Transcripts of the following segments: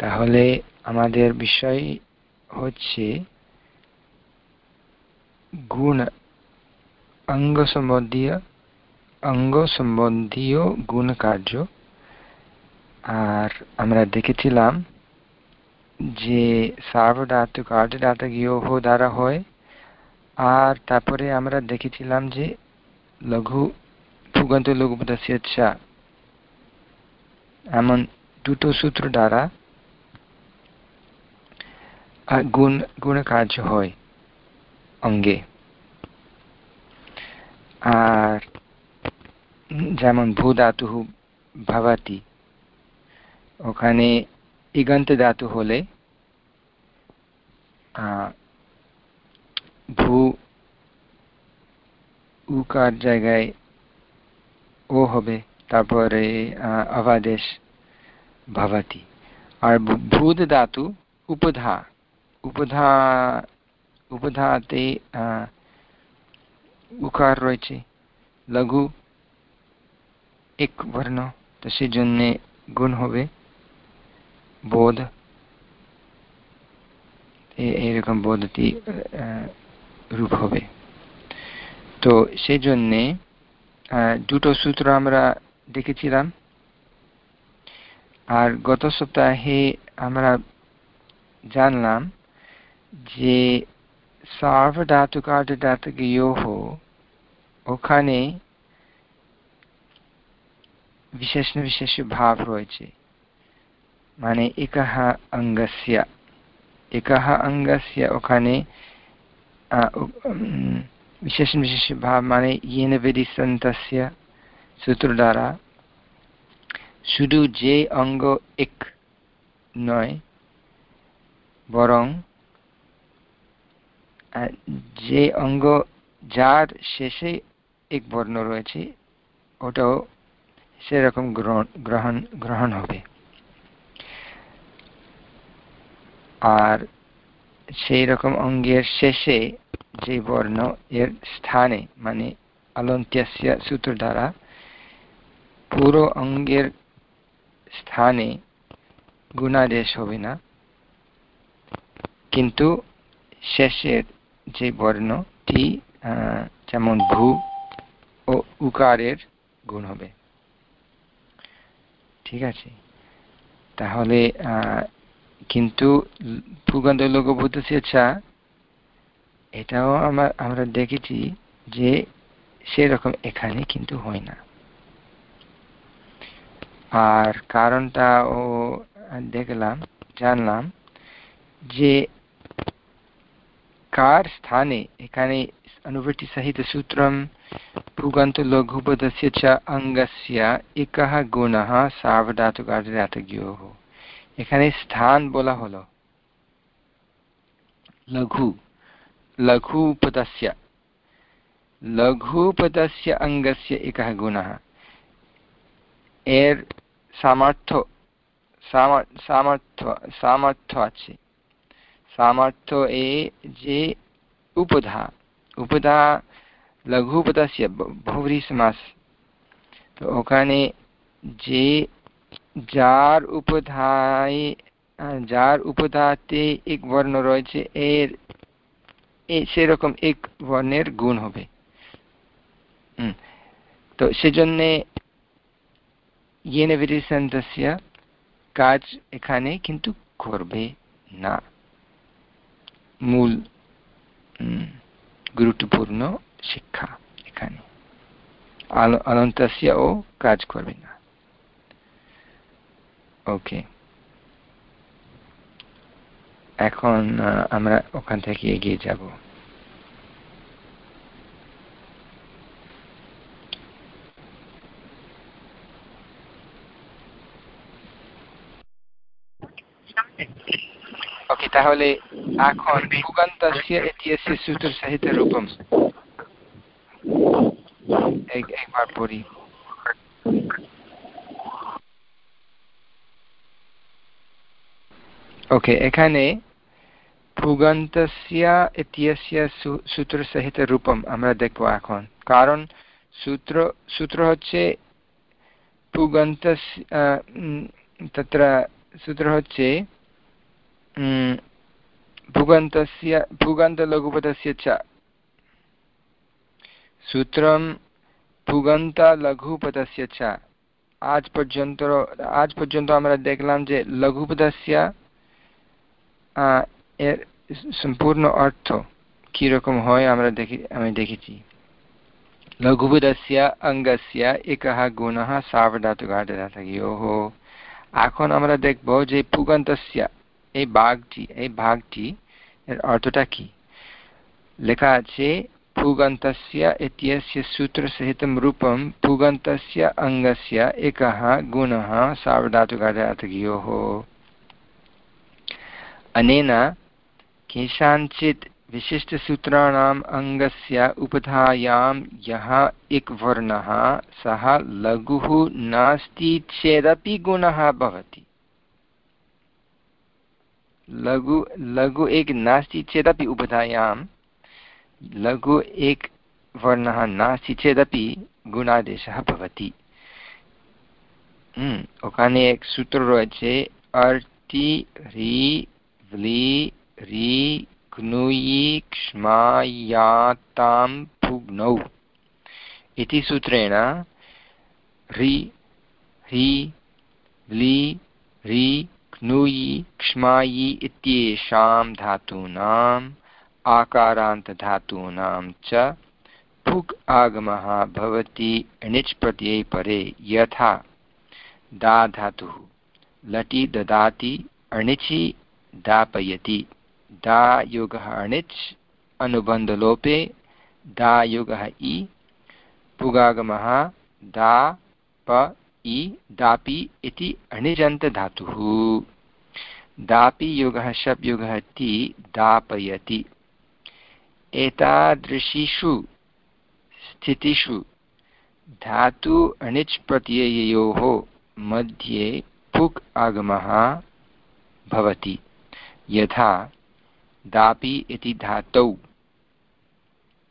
তাহলে আমাদের বিষয় হচ্ছে গুণ অঙ্গ সম্বন্ধীয় অঙ্গ সম্বন্ধীয় গুণ কার্য। আর আমরা দেখেছিলাম যে সার্বধাতুক আর্ধধাতুকীয় দ্বারা হয়, আর তারপরে আমরা দেখেছিলাম যে লঘু ফুগন্ত লঘু পদাস্য এমন দুটো সূত্র দ্বারা গুণ গুণ কার্য হয় অঙ্গে। আর যেমন ভূধাতু ভবতি, ওখানে ইগন্ত ধাতু হলে ভূ উকার জায়গায় ও হবে, তারপরে অবাদেশ ভবতি। আর ভূত ধাতু উপধা। উপধা, উপধাতে উকার রয়েছে। লঘু এক বর্ণ তো সেজন্যে গুণ হবে। বোধ এরকম বোধটি রূপ হবে। তো সেই জন্যে দুটো সূত্র আমরা দেখেছিলাম। আর গত সপ্তাহে আমরা জানলাম যে সার্বধাতুকার্ধধাতুকয়োः ওখানে বিশেষ বিশেষ ভাব রয়েছে। মানে একহ অঙ্গস্য একহ অঙ্গস্য ওখানে বিশেষ বিশেষ ভাব মানে ইয়েন বেদিসন্তস্য সূত্র দ্বারা শুধু যে অঙ্গ এক নয়, বরং যে অঙ্গ যার শেষে এক বর্ণ রয়েছে, ওটাও সেরকম গ্রহণ গ্রহণ হবে। আর সেই রকম অঙ্গের শেষে যে বর্ণ, এর স্থানে মানে অলন্ত্যস্য সূত্র দ্বারা, পুরো অঙ্গের স্থানে গুণাদেশ হবে না। কিন্তু শেষের যে বর্ণটি যেমন ভূ ও উকারের গুণ হবে। ঠিক আছে? তাহলে কিন্তু ভূগন্ধ লঘুভূত চা এটাও আমরা আমরা দেখেছি যে সেরকম এখানে কিন্তু হয় না। আর কারণটা ও দেখলাম, জানলাম যে कार स्थाने एकानि अनुवृत्तिसहितसूत्रं पुगन्तलघुपदस्य च अङ्गस्य एकः गुणः सावधातुकार्धदातज्ञोः एखाने स्थान बोला होलो। लघु, लघुपदस्य लघुपदस्य अङ्गस्य एकः गुणः। एर् सामर्थ्य सामर्थ्य सामर्थ्य अस्ति সামর্থ্য এ যে উপধা উপধা লঘুপদस्य বহুব্রী সমাস তো ওখানে যে যার উপধায় যার উপধাতে এক বর্ণ রয়েছে এর সেরকম এক বর্ণের গুণ হবে তো সেজন্যে ইয়েনে বিধিসন্তস্য কাজ এখানে কিন্তু করবে না মূল গুরুত্বপূর্ণ শিক্ষা এখানে। অনন্তস্য ও কাজ করবে না। ওকে। এখন আমরা ওখান থেকে এগিয়ে যাব। তাহলে এখন সূত্র রূপম। একবার পড়ি। ওকে, এখানে সূত্র সহিত রূপম আমরা দেখব এখন। কারণ সূত্র সূত্র হচ্ছে সূত্র হচ্ছে भूगन्तस्य भूगन्तलघुपदस्य च सूत्रं भूगन्तलघुपदस्य च आज पर्यन्त आज पर्यन्तं आमरा देखलां जे लघुपदस्य सम्पूर्ण अर्थ कीरकं होय आमरा देखि आमी देखिछि लघुपदस्य अङ्गस्य एकः गुणः सावधातुघाटदातकयोः अखन आमरा देखबो जे पुगन्तस्य এই ভাগটি এই ভাগটি এর অর্থটা কি লেখা আছে पुगन्तस्य इत्यस्य सूत्रसहितं रूपं पुगन्तस्य अङ्गस्य एकः गुणः सार्वधातुकार्यार्थकयोः अनेन केषाञ्चित् विशिष्टसूत्राणाम् अङ्गस्य उपधायां यः इक् वर्णः सः लघुः नास्ति चेदपि गुणः भवति लघु लघु एक नास्ति चेदपि उपधायां लघु एक वर्णः नास्ति चेदपि गुणादेशः भवति। हम्म, ओकाने एक सूत्र रोचे अर्ति, रि, व्लि, रि, घ्नुयि, क्ष्मायातां पुग्नौ इति सूत्रेण रि हि व्लि, रि क्नुयि क्ष्मायि इत्येषां धातूनाम्, आकारान्तधातूनां च पुक् आगमः भवति णिच् प्रत्यये परे यथा। दा धातुः। लटि ददाति, अणिचि दापयति। दा योगः अणिच्, अनुबन्धलोपे दा योगः इ। पुगागमः दा, प इ दापि इति अणिजन्तधातुः। दापि ति दापयति। एतादृशीषु स्थितिषु धातु अणिच् प्रत्यययोः मध्ये पुक् आगमः भवति। यथा दापि इति धातौ,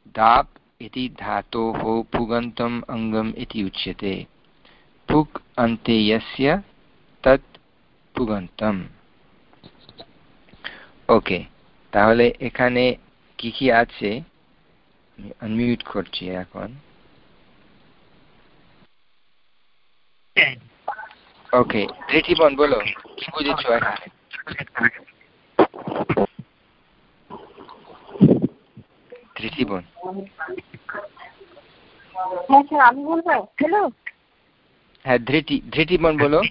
दाप् इति धातोः पुगन्तम् अङ्गम् इति उच्यते। पुक् अन्ते यस्य तत् पुगन्तम् ওকে তাহলে এখানে কি কি আছে আমি আনমিউট করছি এখন ওকে ঋঠিবন বলো কি বুঝেছ এখানে ধৃতিবন হ্যাঁ স্যার আমি বলবো হ্যালো হ্যাঁ বলো।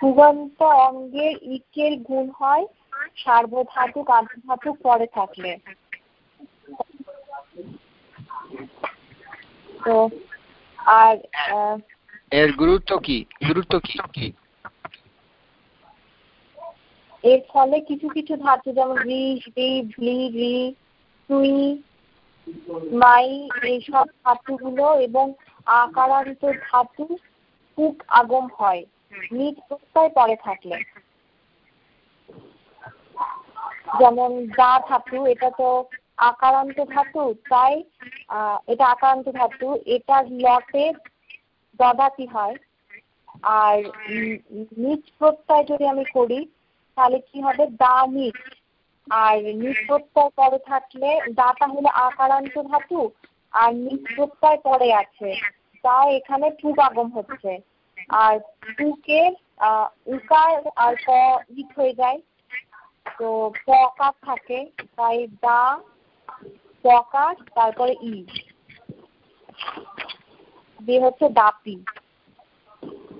পুগন্ত অঙ্গের ইকের গুণ হয় সার্বধাতুক পরে থাকলে। তো আর এর গুরুত্ব কি? গুরুত্ব কি? এর ফলে কিছু কিছু ধাতু যেমন রি রি ভ্লি রি তুই মাই এইসব ধাতুগুলো এবং আকারান্ত ধাতু খুব আগম হয়। নিজ প্রত্যয় পরে থাকলে। যেমন দা ধাতু, এটা তো আকারান্ত ধাতু, তাই এটা আকারান্ত ধাতু এটার লটে দদাতি হয়। আর নিচ প্রত্যয় যদি আমি করি, তাহলে কি হবে? দা নিচ আর নিচ পরে থাকলে দাটা হলো আকারান্ত ধাতু, আর নিচ পরে আছে। তাই এখানে টুক আগম হচ্ছে। আর পুকের উকার আর প ইট হয়ে যায়। তো পকার থাকে, তাই দা, পকার, তারপরে ই। দিয়ে হচ্ছে দাপি।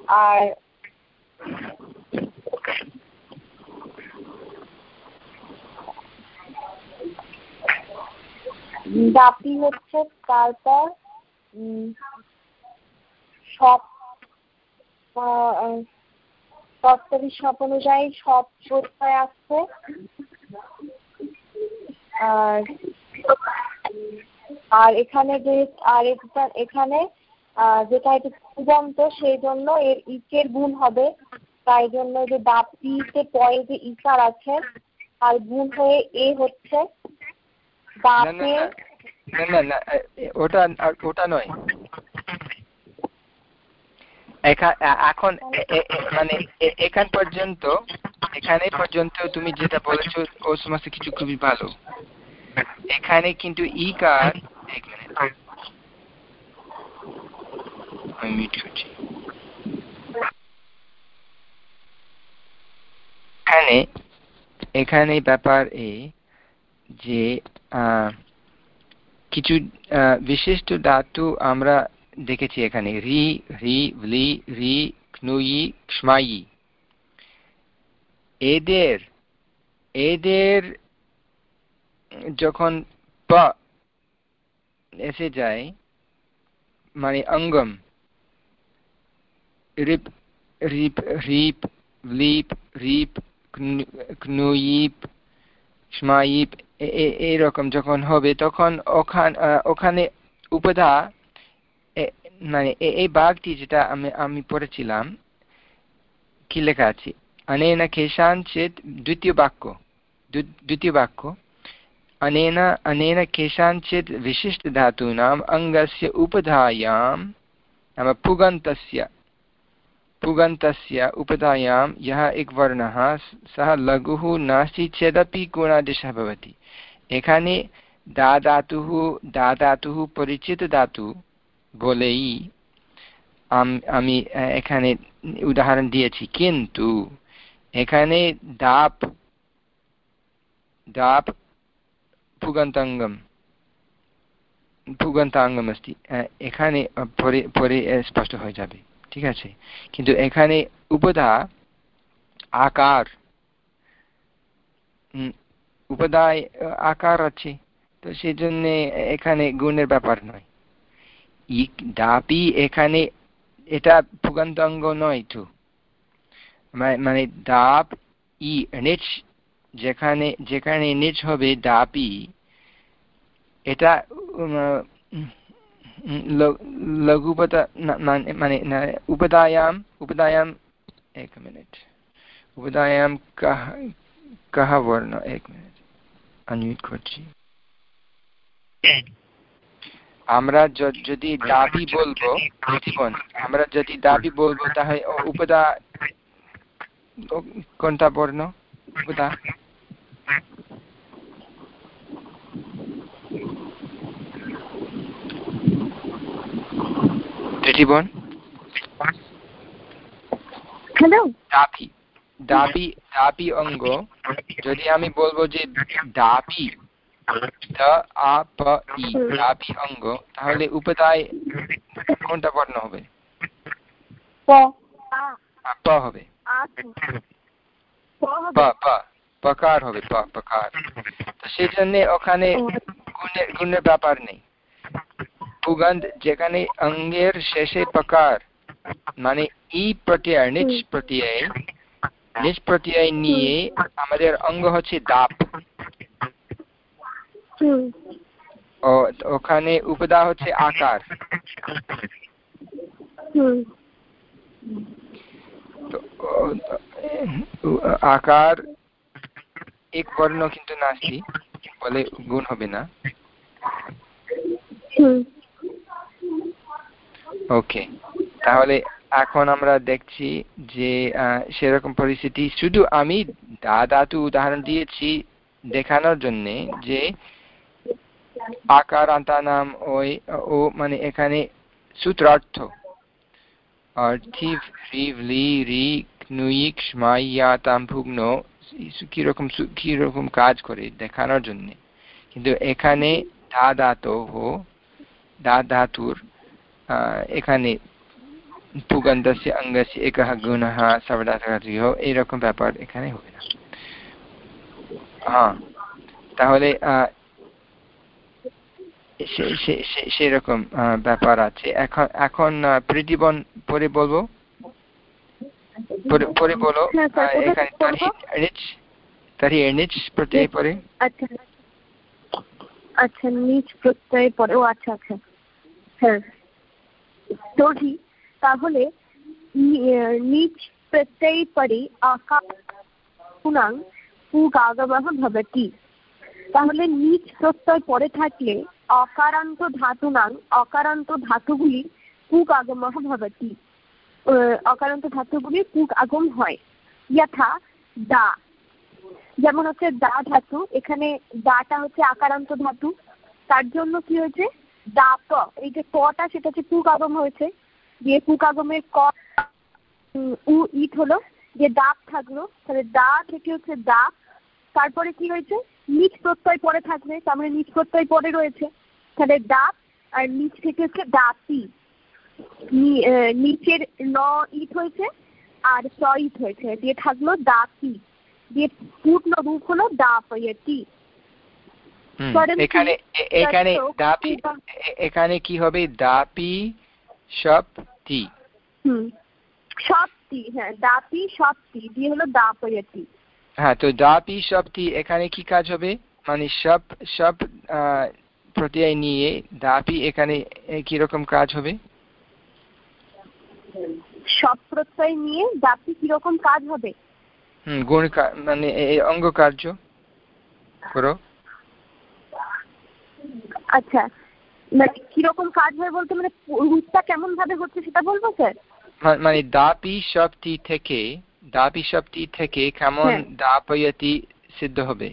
আর দাপি হচ্ছে, তারপর সব তত্ত্বের সব অনুযায়ী সব প্রত্যয় আসছে আর আর এখানে যে, আর এখানে যেটা একটু কুদন্ত সেই জন্য এর ইকের গুণ হবে। তাই জন্য যে দাপিতে পরে যে ইকার আছে আর গুণ হয়ে এ হচ্ছে। এখন মানে এখান পর্যন্ত, এখানে পর্যন্ত তুমি যেটা বলেছ, ও সমস্ত কিছু খুবই ভালো। এখানে কিন্তু ই কার এখানে এখানে ব্যাপার এ যে কিছু বিশিষ্ট ধাতু আমরা দেখেছি এখানে। রি রি ভ্লি রি ক্নুই ক্ষ্মায়ি এদের এদের যখন প এসে যায় মানে অঙ্গম, রিপ রিপ রিপ, লিপ, রিপ ক্নুইপ স্মাইপ এরকম যখন হবে তখন ওখানে উপদা মানে এই বাঘটি যেটা আমি আমি পড়েছিলাম কি লেখা আছে अनेन केषाञ्चित् द्वितीयवाक्यो द्वितीयवाक्यो अनेन अनेन केषाञ्चित् विशिष्टधातूनाम् अङ्गस्य उपधायां नाम पुगन्तस्य पुगन्तस्य उपधायां यः एकवर्णः सः लघुः नास्ति चेदपि गुणादिशः भवति এখানে দা ধাতুः দা ধাতুः পরিচিত ধাতু বলেই আমি এখানে উদাহরণ দিয়েছি কিন্তু এখানে দাপ দাপ পুগন্তাঙ্গম পুগন্তাঙ্গম अस्ति এখানে পরে পরে স্পষ্ট হয়ে যাবে ঠিক আছে? কিন্তু এখানে উপদা, আকার উপদায় আকার আছে। তো সেই জন্য এখানে গুণের ব্যাপার নয়। দাপি এখানে এটা পুগন্তাঙ্গ নয় তো। মানে দাপ, ই, নিচ, যেখানে যেখানে নিচ হবে দাপি, এটা লঘুপতা মানে উপদায়াম উপদায়াম এক মিনিট উপদায়াম কহ কহ বর্ণ এক মিনিট আনমিউট করছি আমরা যদি দাবি বলব জীবন আমরা যদি দাবি বলব, তাহলে উপদা, কোনটা বর্ণ? উপদা। জীবন দাবি দাবি দাবি অঙ্গ যদি আমি বলব যে দাবি দাবি অঙ্গ তাহলে উপদায় কোনটা বর্ণ হবে? প। হবে। পকার হবে পকার। তো সেই জন্য ওখানে গুণের ব্যাপার নেই। পুগন্ধ যেখানে অঙ্গের শেষে পকার মানে ই প্রত্যয় নিচ প্রত্যয় নিচ প্রত্যয় নিয়ে আমাদের অঙ্গ হচ্ছে দাপ। ও ওখানে উপদা হচ্ছে আকার। আকার এক বর্ণ কিন্তু নাস্তি বলে গুণ হবে না। ওকে তাহলে এখন আমরা দেখছি যে সেরকম পরিস্থিতি শুধু আমি দাদাতু উদাহরণ দিয়েছি দেখানোর জন্য যে আকার আন্তানাম ওই, ও মানে এখানে সূত্রার্থ। কীরকম কীরকম কাজ করে দেখানোর জন্য। কিন্তু এখানে দা ধাতো ধাতুর এখানে পুগন্ধস্য অঙ্গস্য একः গুণः সর্বদাহ এইরকম ব্যাপার এখানে হবে না হ্যাঁ তাহলে সেরকম ব্যাপার আছে এখন এখন প্রীতিবন পরে বলব পরে বলো এখানে তারি নিচ প্রত্যয় পরে আচ্ছা আচ্ছা নিচ প্রত্যয় পরে ও আচ্ছা আচ্ছা হ্যাঁ। তাহলে নিচ প্রত্যয় পরে আকার পুগাগমः ভবতি। তাহলে নিচ প্রত্যয় পরে থাকলে অকারান্ত ধাতুনাং অকারান্ত ধাতুগুলি পুগাগমः ভবতি। অকারান্ত ধাতুগুলি পুক আগম হয়। যথা দা, যেমন হচ্ছে দা ধাতু, এখানে দাটা হচ্ছে আকারান্ত ধাতু। তার জন্য কি হয়েছে? দা প এই যে কটা, সেটা হচ্ছে পুক আগম হয়েছে। দিয়ে পুক আগমের ক উ, ইট হলো যে দাগ থাকল। তাহলে দা থেকে হচ্ছে দা তারপরে কি হয়েছে? নিচ প্রত্যয় পরে থাকবে, তার মানে নিচ প্রত্যয় পরে রয়েছে। তাহলে দাঁত আর নিচ থেকে হচ্ছে দাঁতি নিচের ন ইট হয়েছে আর স ইট হয়েছে। দিয়ে থাকল দাঁতি দিয়ে পূর্ণ রূপ হলো দাপয়তি। এখানে এখানে দাপি এখানে কি হবে? দাপি সপ্তি সপ্তি হ্যাঁ দাপি সপ্তি দিয়ে হলো দাপয়তি হ্যাঁ তো দাপি সপ্তি এখানে কি কাজ হবে? মানে সব সব প্রত্যয় নিয়ে দাপি এখানে কীরকম কাজ হবে? সব প্রত্যয় নিয়ে দাপি কীরকম কাজ হবে? হুম গুণ মানে অঙ্গ কার্য করো। আচ্ছা মানে কীরকম কাজ হয় বলতে মানে রূপটা কেমন ভাবে হচ্ছে সেটা বলব স্যার? মানে দাপি শক্তি থেকে দাপি শক্তি থেকে কেমন হ্যাঁ। দাপয়তি সিদ্ধ হবে?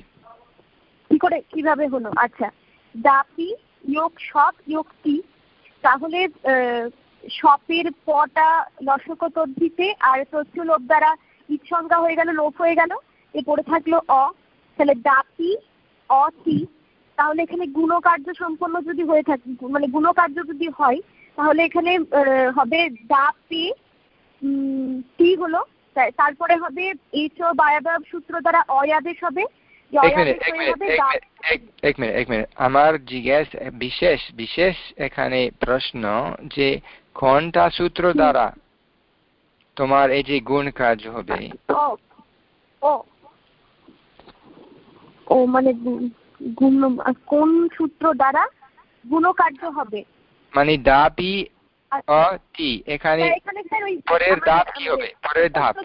কি করে কীভাবে হলো? আচ্ছা দাপি যোগ সব যোগটি তাহলে সপের পটা লসক তদ্ধিতে আর তথ্য লোভ দ্বারা ইৎসংজ্ঞা হয়ে গেল লোপ হয়ে গেল এ পড়ে থাকল অ তাহলে দাপি অতি তাহলে এখানে গুণকার্য সম্পন্ন যদি হয়ে থাকে মানে গুণকার্য যদি হয় তাহলে এখানে হবে দাপি টি হলো তারপরে হবে এইচ ও বায়াবাব সূত্র দ্বারা অয়াদেশ হবে এক মিনিট এক মিনিট আমার জিজ্ঞেস বিশেষ বিশেষ এখানে প্রশ্ন যে কোনটা সূত্র দ্বারা তোমার এই যে গুণ কাজ হবে ও ও মানে কোন সূত্র দ্বারা গুণকার্য হবে? মানে দাপি অতি এখানে পরের ধাপ কি হবে? পরের ধাপ।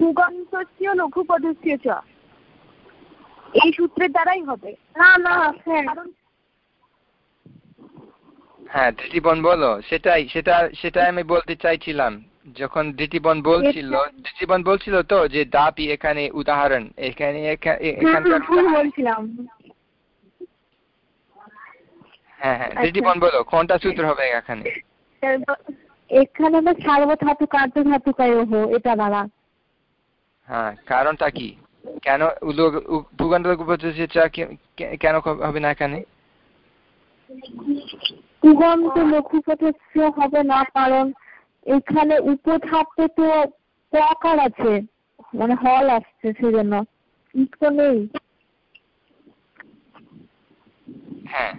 সুগন্ধস্য লঘুপদস্য চ। এই সূত্রের দ্বারাই হবে। না না হ্যাঁ। হ্যাঁ ধৃতিবন বলো। সেটাই সেটা সেটাই আমি বলতে চাইছিলাম। যখন ধৃতিবন বলছিল ধৃতিবন বলছিল তো যে দাপি এখানে উদাহরণ এখানে এখানকার বলছিলাম। হ্যাঁ হ্যাঁ ধৃতিবন বলো কোনটা সূত্র হবে এখানে? এখানে না সার্বধাতু কার্য ধাতু এটা দ্বারা হ্যাঁ কারণটা কি? কেন কেন হবে না এখানে? হবে না কারণ এখানে উপধাপে তো প্রকার আছে। মানে হল আসছে সেজন্য। ইট তো নেই। হ্যাঁ।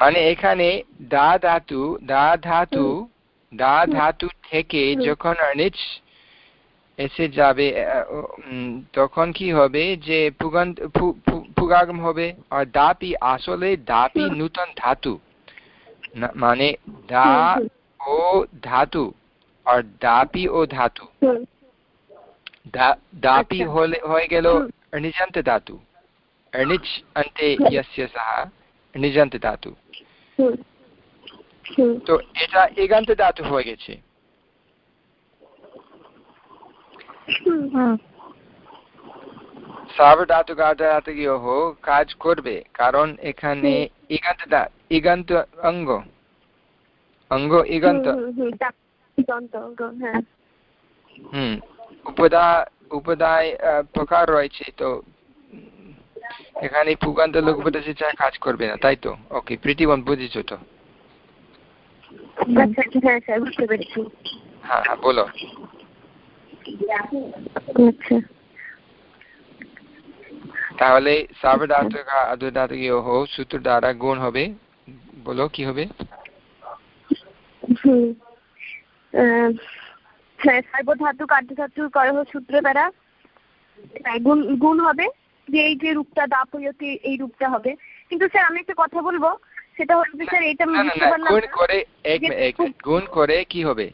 মানে এখানে দা ধাতু দা ধাতু দা ধাতু থেকে যখন অনিচ এসে যাবে তখন কি হবে যে পুগাগম হবে। আর দাপি আসলে দাপি নূতন ধাতু। মানে দা ও ধাতু আর দাপি ও ধাতু। দাপি আচ্ছা। হলে হয়ে গেল নিজান্ত ধাতু। অনিচ অন্তে ইয়স্য সহ নিজান্ত ধাতু। তো এটা এগান্ত ধাতু হয়ে গেছে। সার্বধাতুকার্ধাতুকীয় কাজ করবে। কারণ এখানে ইগান্ত ইগান্ত অঙ্গ। অঙ্গ ইগান্ত। হুম উপদা উপদায় প্রকার রয়েছে তো এখানে পুগান্ত লঘুপতি কাজ করবে না। তাই তো? ওকে প্রীতিবন বুঝেছ তো? আচ্ছা, আচ্ছা, হ্যাঁ হ্যাঁ হ্যাঁ বলো। আচ্ছা। তাহলে সার্বধাতুক সূত্র দ্বারা গুণ হবে। বলো কি হবে? হ্যাঁ সার্বধাতুক আর্ধধাতুক সূত্র দ্বারা গুণ গুণ হবে যে এই যে রূপটা দাপয়তে এই রূপটা হবে। কিন্তু স্যার আমি একটা কথা বলব সেটা হচ্ছে স্যার এটা আমি বুঝতে পারলাম গুণ করে এক গুণ করে কি হবে?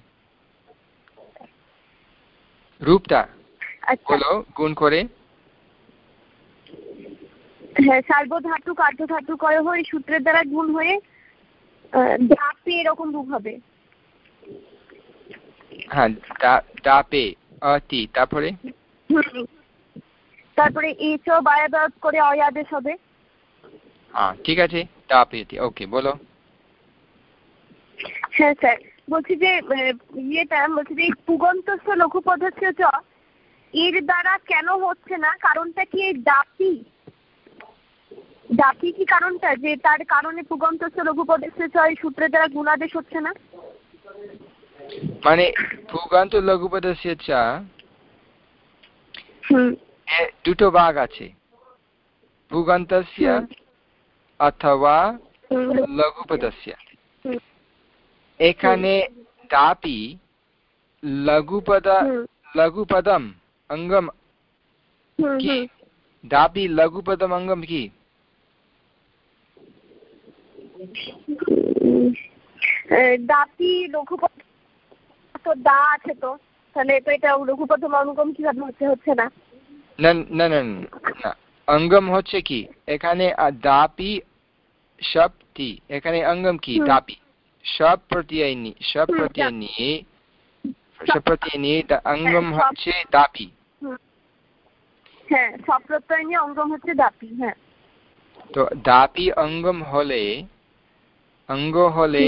রূপটা আচ্ছা। বলো গুণ করে? হ্যাঁ সার্বধাতু কার্যধাতু করে হয়ে সূত্রের দ্বারা গুণ হয়ে ডাপে এরকম রূপ হবে। হ্যাঁ ডাপে অতি তারপরে? তারপরে এচ বায়াবাদ করে অয়াদেশ হবে হ্যাঁ ঠিক আছে ডাপেতি ওকে বলো। হ্যাঁ স্যার বলছি যে ইয়েটা বলছি যে পুগন্তস্য লঘু পদ্ধতি চ এর দ্বারা কেন হচ্ছে না? কারণটা কি ডাপি? ডাপি কি কারণটা? যে তার কারণে পুগন্তস্থ লঘু পদ্ধতি চ এই সূত্রের দ্বারা গুণাদেশ হচ্ছে না? মানে পুগান্ত লঘু পদস্য চা দুটো ভাগ আছে। পুগন্তস্য অথবা লঘুপদস্য এখানে দাপি লঘুপদ লঘুপদম অঙ্গম কি? দাপি লঘুপদম অঙ্গম কি? দাপি লঘুপদ তো দা আছে তো। তাহলে তো এটা লঘুপদম অঙ্গম কীভাবে হচ্ছে হচ্ছে না? না না না অঙ্গম হচ্ছে কি? এখানে দাপি শব্দটি এখানে অঙ্গম কি? দাপি সব প্রত্যয় নিয়ে সব প্রত্যয় নিয়ে সব প্রত্যয় নিয়ে অঙ্গম হচ্ছে দাপি হ্যাঁ সব প্রত্যয় নিয়ে অঙ্গম হচ্ছে দাপি হ্যাঁ। তো দাপি অঙ্গম হলে অঙ্গ হলে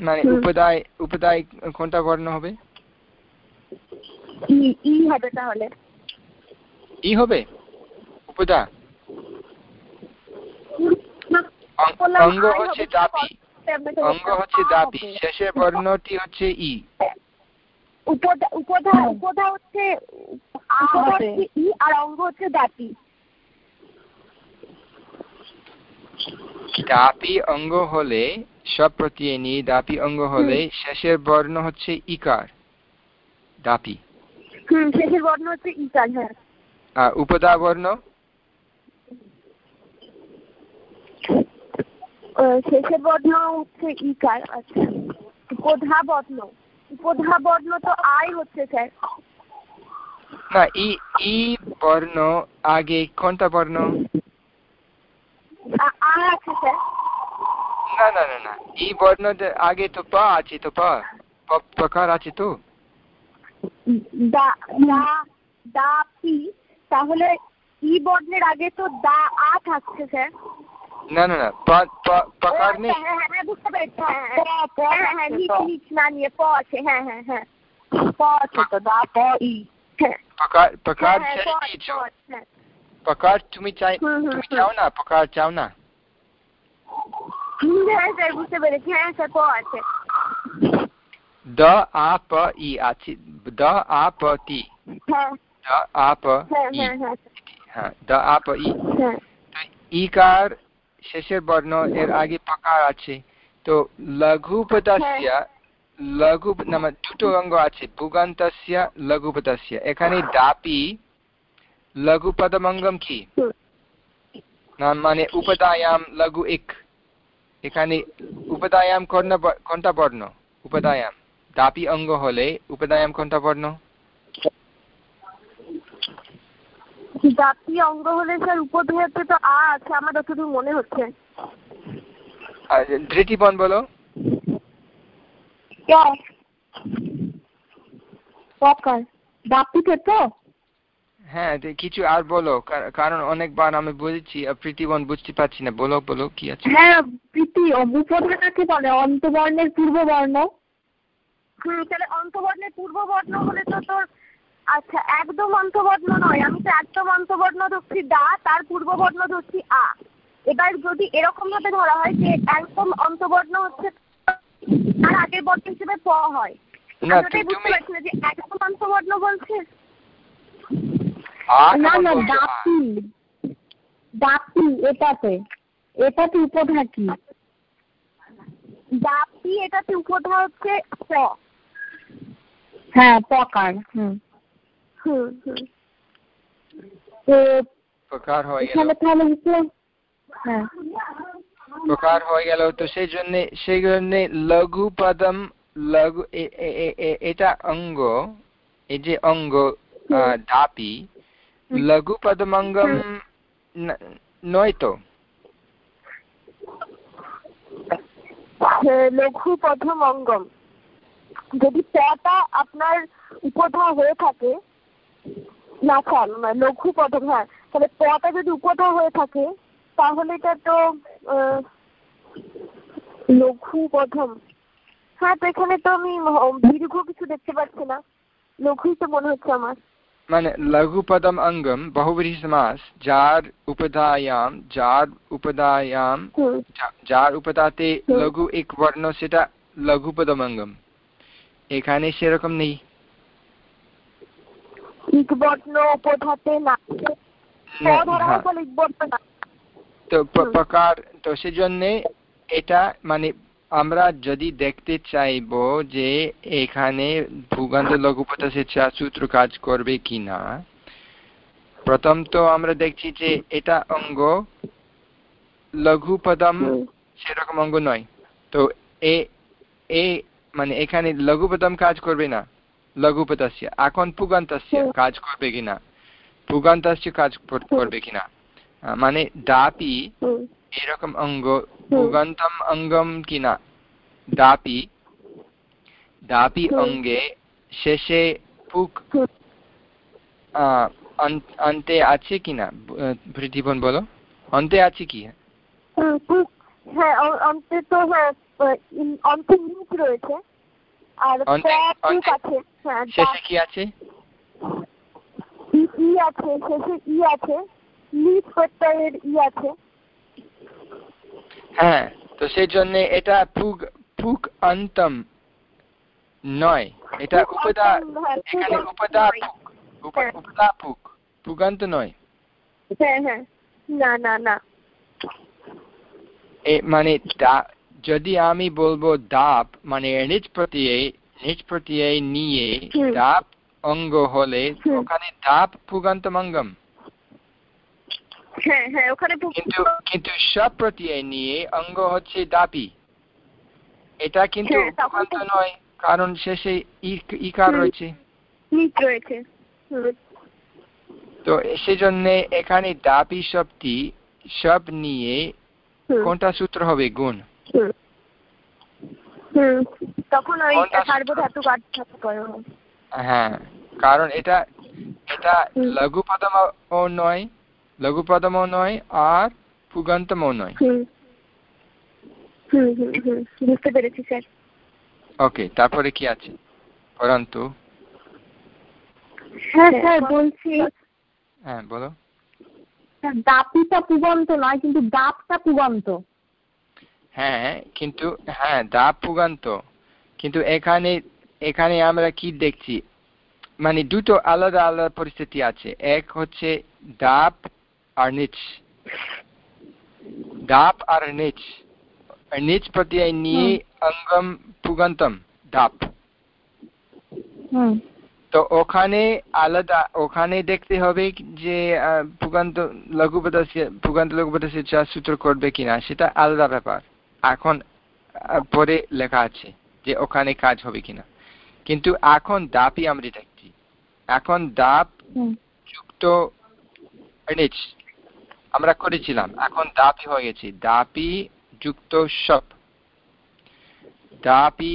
মানে উপদায় উপদায় কোনটা বর্ণ হবে? ই হবে তাহলে। ই হবে? উপদা? অঙ্গ হচ্ছে দাপি অঙ্গ হচ্ছে দাপি শেষের বর্ণটি হচ্ছে ই। উপদা উপধা উপধা হচ্ছে ই আর অঙ্গ হচ্ছে দাপি দাপি অঙ্গ হলে সব প্রত্যয় নিয়ে দাপি অঙ্গ হলে শেষের বর্ণ হচ্ছে ইকার। দাপি। হুম শেষের বর্ণ হচ্ছে ইকার হ্যাঁ। আর উপদা বর্ণ? শেষের বর্ণ হচ্ছে ইকার আচ্ছা। উপধা বর্ণ। উপধা বর্ণ তো আই হচ্ছে স্যার। না ই ই বর্ণ আগে কোনটা বর্ণ? আ আছে স্যার না না না না ই বর্ণ আগে তো পা আছে তো পা প্রকার আছে তো দা দা পি তাহলে ই বর্ণের আগে তো দা আ থাকছে স্যার না না না প্রকার নেই হ্যাঁ হ্যাঁ বুঝতে পেরেছি হ্যাঁ হ্যাঁ নিচ নিচ না নিয়ে প আছে হ্যাঁ হ্যাঁ হ্যাঁ প আছে তো দা প ই প্রকার প্রকার ছেড়ে দিয়েছ প্রকার তুমি চাই তুমি চাও না প্রকার চাও না হ্যাঁ স্যার বুঝতে পেরেছি হ্যাঁ স্যার প আছে দ আ প ই আছে দ আ প তি হ্যাঁ দ আ প ই হ্যাঁ দ আ প ই ইকার শেষের বর্ণ এর আগে পাকার আছে তো লঘুপদস্য লঘু নাম দুটো অঙ্গ আছে পুগান্তস্য লঘুপদস্য এখানে দাপি লঘুপদমঙ্গম কি না মানে উপদায়াম লঘু ইক এখানে উপদায়াম কোনটা বর্ণ উপদায়াম। দাপি অঙ্গ হলে উপদায়াম কোনটা বর্ণ জাতি অঙ্গ হলে স্যার উপদেহতে তো আ আছে আমার যতদূর মনে হচ্ছে। ধৃতিপন বলো। দাপিতে তো? হ্যাঁ কিছু আর বলো কারণ অনেকবার আমি বুঝেছি প্রীতিবন বুঝতে পারছি না বলো বলো কি আছে? হ্যাঁ প্রীতি উপদেশাকে বলে? অন্তবর্ণের পূর্ব বর্ণ হুম তাহলে অন্তবর্ণের পূর্ব বর্ণ হলে তো তোর আচ্ছা একদম অন্তবর্ণ নয় আমি তো একদম অন্তবর্ণ ধরছি দা তার পূর্ববর্ণ ধরছি আ। এবার যদি এরকম ভাবে ধরা হয় যে একদম অন্তবর্ণ হচ্ছে তার আগের বর্ণ হিসেবে প হয়। না বুঝতে পারছি না যে একদম অন্তবর্ণ বলছে। না না দাপি দাপি এটাতে। এটাতে উপধা কি? দাপি এটাতে উপধা হচ্ছে প হ্যাঁ পকার হুম। প্রকার হয়ে গেল। হ্যাঁ। প্রকার হয়ে গেল তো সেই জন্য সেই জন্য লঘু পদম লঘু এটা অঙ্গ এই যে অঙ্গ ধাপি লঘু পদমঙ্গম নয় তো লঘু অঙ্গম যদি পটা আপনার উপধা হয়ে থাকে না চাল মানে লঘু প্রথম হ্যাঁ তাহলে পটা যদি উপধা হয়ে থাকে তাহলে এটা তো লঘু প্রথম হ্যাঁ তো এখানে তো আমি দীর্ঘ কিছু দেখতে পাচ্ছি না লঘুই তো মনে হচ্ছে আমার মানে লঘুপদম অঙ্গম বহুব্রীহি সমাস যার উপধায়াম যার উপধায়াম যার উপদাতে লঘু এক বর্ণ সেটা লঘুপদম অঙ্গম এখানে সেরকম নেই তো প্রকার তো সেজন্য এটা মানে আমরা যদি দেখতে চাইব যে এখানে ভূগন্ত লঘুপথা সূত্র কাজ করবে কিনা প্রথম তো আমরা দেখছি যে এটা অঙ্গ লঘুপদম সেরকম অঙ্গ নয়। তো এ মানে এখানে লঘুপদম কাজ করবে না লঘুপতস্য এখন পুগান্তস্য কাজ করবে কিনা পুগান্তস্য কাজ করবে কিনা। মানে ডাপি এরকম অঙ্গ পুগন্তম অঙ্গম কিনা? দাপি। দাপি অঙ্গে শেষে পুক অন্তে আছে কিনা? পৃথিবন বলো। অন্তে আছে কি? হ্যাঁ অন্তে তো হ্যাঁ অন্তে নিচ রয়েছে। আর হ্যাঁ, শেষে কি আছে? ই আছে শেষে ই আছে। নিচ প্রত্যয়ের ই আছে। হ্যাঁ। তো সেই জন্য এটা পুগ পুক অন্তম নয়। এটা উপদা এখানে উপদা পুক উপদা পুক পুগান্ত নয়। হ্যাঁ হ্যাঁ। না না না। মানে যদি আমি বলব দাপ মানে নিজ প্রত্যয়ে নিজ প্রত্যয়ে নিয়ে দাপ অঙ্গ হলে ওখানে দাপ পুগান্তমঙ্গম। হ্যাঁ হ্যাঁ ওখানে কিন্তু কিন্তু সব নিয়ে অঙ্গ হচ্ছে দাপি। এটা কিন্তু হ্যাঁ, নয় কারণ শেষে ইকার রয়েছে। রয়েছে। তো সেজন্য এখানে দাপি শব্দটি সব নিয়ে কোনটা সূত্র হবে? গুণ। তখন ওই সার্বধাতু হ্যাঁ কারণ এটা এটা লঘু পদম নয় লঘু পদমও নয় আর পুগন্তমও নয় বুঝতে পেরেছি স্যার। ওকে তারপরে কি আছে? পরন্তু হ্যাঁ স্যার বলছি হ্যাঁ বলো। দাপিটা পুগন্ত নয় কিন্তু দাপটা পুগন্ত হ্যাঁ কিন্তু হ্যাঁ দাপ পুগন্ত কিন্তু এখানে এখানে আমরা কি দেখছি? মানে দুটো আলাদা আলাদা পরিস্থিতি আছে। এক হচ্ছে দাপ নিচ দাপ আর নিচ নিচ প্রত্যয় নিয়ে অঙ্গম পুগন্তম দাপ তো ওখানে আলাদা ওখানে দেখতে হবে যে পুগান্ত লঘুপদাসে পুগান্ত লঘুপদাসে যা সূত্র করবে কিনা সেটা আলাদা ব্যাপার এখন পরে লেখা আছে যে ওখানে কাজ হবে কিনা কিন্তু এখন দাপই আমরা দেখছি এখন দাপ যুক্ত নিচ আমরা করেছিলাম। এখন দাপি হয়ে গেছি। দাপি যুক্ত সপ দাপি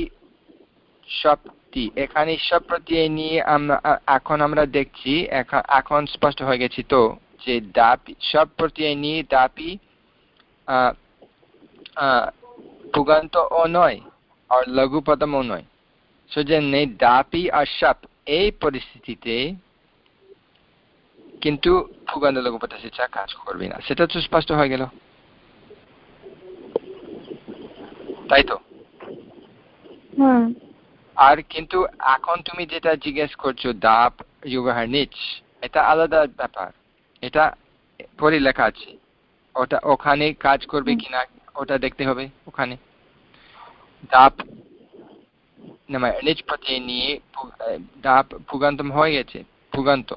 সপটি এখানে সব প্রত্যয় নিয়ে এখন আমরা দেখছি এখন স্পষ্ট হয়ে গেছি তো, যে দাপি সব প্রত্যয় নিয়ে দাপি পুগান্ত ও নয়, আর লঘুপদমও নয়। সেজন্য দাপি আর সাপ এই পরিস্থিতিতে কিন্তু ফুগান্ত লঘুপথ শিক্ষা কাজ করবে না। সেটা তো স্পষ্ট হয়ে গেল। তাই তো? আর কিন্তু এখন তুমি যেটা জিজ্ঞেস করছ দাপ ইউগাহার নিচ এটা আলাদা ব্যাপার। এটা পরে লেখা আছে। ওটা ওখানে কাজ করবে কিনা ওটা দেখতে হবে ওখানে। দাপ নিচ পথে নিয়ে দাপ ফুগান্তম হয়ে গেছে ফুগান্ত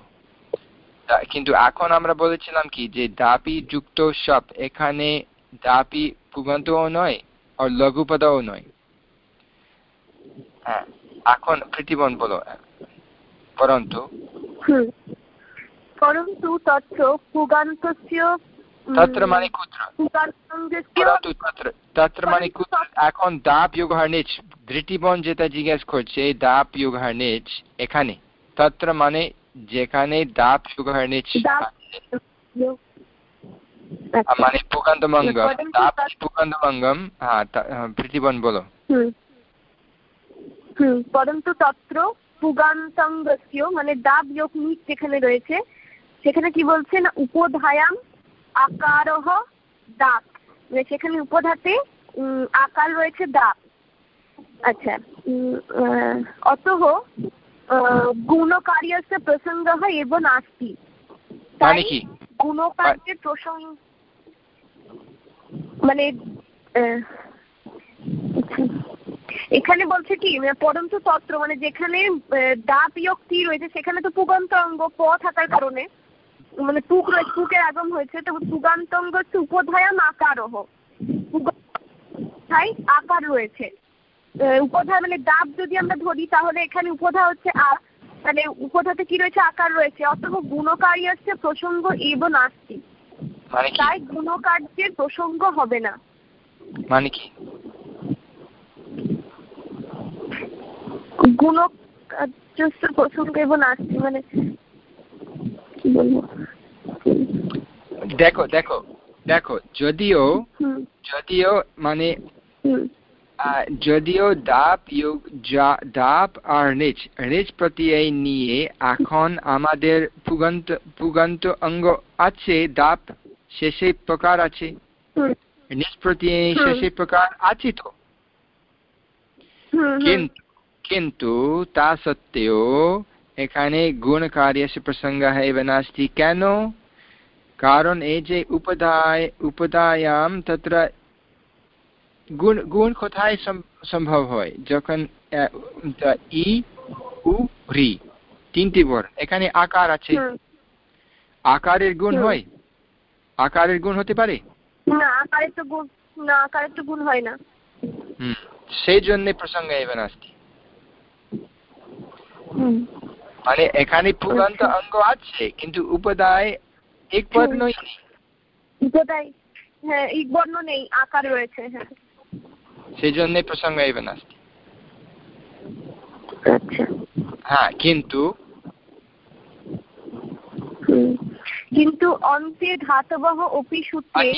কিন্তু এখন আমরা বলেছিলাম কি যে দাপি যুক্ত সব এখানে দাপি পুগন্তও নয় আর লঘুপদও নয়। হ্যাঁ, এখন প্রীতিবন বলো। পরন্তু। মানে পরন্তু তত্র তত্র মানে কুত্র তত্র মানে কুত্র এখন দাপ নিচ ধৃতিবন যেটা জিজ্ঞেস করছে দাপ ইউগহার নিচ এখানে। তত্র মানে যেখানে দাপ নিচ মানে পুকান্তমঙ্গম দাপ পুকান্তমঙ্গম হ্যাঁ প্রীতিবন বলো। পরন্তু তত্র পুগান্তঙ্গস্য মানে দাব যোগ যেখানে রয়েছে সেখানে কি বলছে না উপধায়াম আকারহ দাঁত। মানে সেখানে উপধাতে আকার রয়েছে দাঁত। আচ্ছা অতঃ গুণকার্যস্য প্রসঙ্গ এব নাস্তি মানে কি? গুণকার্যের প্রসঙ্গ মানে এখানে বলছে কি মানে পরন্তু তত্র মানে যেখানে দাপ ইয়ক্তি রয়েছে সেখানে তো পুগন্ত অঙ্গ প থাকার কারণে মানে তুক রয়েছে তুকের আগম হয়েছে তো তুগান্তঙ্গ হচ্ছে উপধায়াম আকারহ। আকার রয়েছে। উপধায় মানে ডাব যদি আমরা ধরি তাহলে এখানে উপধা হচ্ছে আ মানে উপধাতে কি রয়েছে? আকার রয়েছে। অথবা গুণকারী হচ্ছে প্রসঙ্গ এব নাস্তি মানে তাই গুণকার্যের প্রসঙ্গ হবে না। মানে কি? গুণকার্য প্রসঙ্গ এব নাস্তি মানে দেখো দেখো দেখো যদিও যদিও মানে যদিও ডাব যোগ ডাব আর নিচ নিচ প্রত্যয় নিয়ে এখন আমাদের পুগন্ত পুগন্ত অঙ্গ আছে ডাব শেষে প্রকার আছে। নিচ প্রত্যয় শেষে প্রকার আছে তো। কিন্তু কিন্তু তা সত্ত্বেও এখানে গুণ কার্যের প্রসঙ্গ এব নাস্তি কেন? কারণ এই যে উপদায় উপদায়াম তত্র গুণ গুণ কোথায় সম্ভব হয়? যখন ই উ রি তিনটি বর্ণ এখানে আকার আছে। আকারের গুণ হয়? আকারের গুণ হতে পারে? না আকারের তো গুণ না আকারের তো গুণ হয় না। সেই জন্য প্রসঙ্গ মানে এখানে পুগান্ত আচ্ছা। অঙ্গ আছে কিন্তু উপদায় এক বর্ণই নেই। উপদায় হ্যাঁ এক বর্ণ নেই আকার রয়েছে হ্যাঁ। সেই জন্য প্রসঙ্গ এব নাস্তি আচ্ছা হ্যাঁ কিন্তু কিন্তু অন্তে ধাতবহ অপি সূত্রে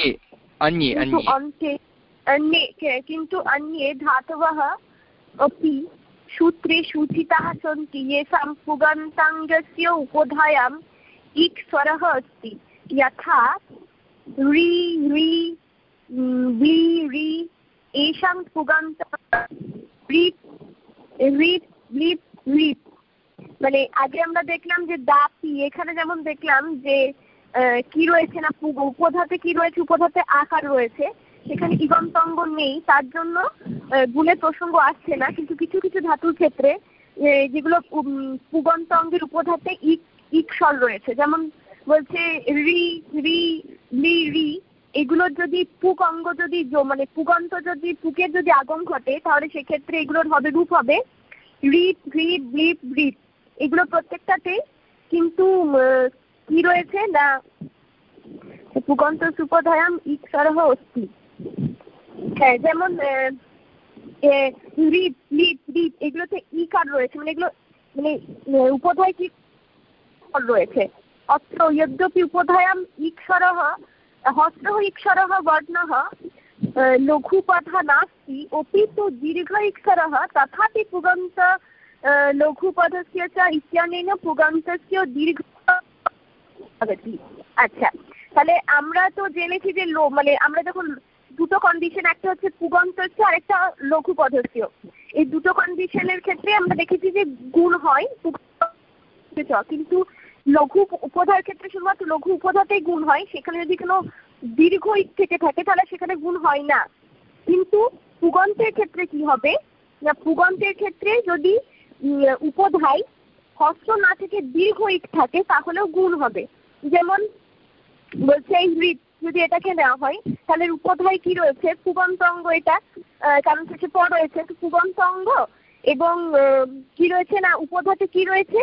अन्ये अन्ये अन्ते अन्ये किन्तु अन्ये धातवः अपि सूत्रे सूचिताः सन्ति येषां पुगन्ताङ्गस्य उपधायाम् इक् स्वरः अस्ति यथा रि रि वि रि एषां সুগান্ত রিপ রিপ রিপ রিপ মানে আগে আমরা দেখলাম যে দাপি এখানে যেমন দেখলাম যে কি রয়েছে না উপধাতে কি রয়েছে, উপধাতে আকার রয়েছে, সেখানে ইগন্তঙ্গ নেই, তার জন্য গুলে প্রসঙ্গ আসছে না, কিন্তু কিছু কিছু ধাতুর ক্ষেত্রে যেগুলো পুগন্তঙ্গের উপধাতে ইক ইক স্বর রয়েছে, যেমন বলছে রি রি রি রি এগুলোর যদি পুক অঙ্গ যদি মানে পুগন্ত যদি, পুকের যদি আগম ঘটে, তাহলে সেক্ষেত্রে এগুলোর হবে রূপ হবে রিপ গ্রিপ ব্লিপ, ব্রিপ। এগুলো প্রত্যেকটাতেই কিন্তু কি রয়েছে না পুকন্ত সুপধায়াম ইক সরহ অস্থি হ্যাঁ যেমন রিপ লিপ রিপ এগুলোতে ই কার রয়েছে। মানে এগুলো মানে উপধায় কি রয়েছে? অত্র ইদ্যপি উপধায়াম ইক সরহ হস্রः ইক্ষরः বর্ণः লঘুপথা নাস্তি अपि तु दीर्घ इक्षरः तथापि पुगन्त लघुपथस्य च इत्यनेन पुगन्तस्य दीर्घ আচ্ছা তাহলে আমরা তো জেনেছি যে লো মানে আমরা যখন দুটো কন্ডিশন একটা হচ্ছে পুগন্ত হচ্ছে আরেকটা লঘু পদস্য এই দুটো কন্ডিশনের ক্ষেত্রে আমরা দেখেছি যে গুণ হয় কিন্তু লঘু উপধার ক্ষেত্রে শুধুমাত্র লঘু উপধাতেই গুণ হয়, সেখানে যদি কোনো দীর্ঘ থেকে থাকে, তাহলে সেখানে গুণ হয় না। কিন্তু পুগন্তের ক্ষেত্রে কি হবে? না, পুগন্তের ক্ষেত্রে যদি উপধায় হস্ত না থেকে দীর্ঘ ইক থাকে, তাহলেও গুণ হবে। যেমন, বলছে হৃদ যদি এটাকে নেওয়া হয়, তাহলে উপধায় কি রয়েছে? পুগন্ত অঙ্গ এটা কারণ শেষে প রয়েছে। তো পুগন্ত অঙ্গ এবং কি রয়েছে না, উপধাতে কি রয়েছে?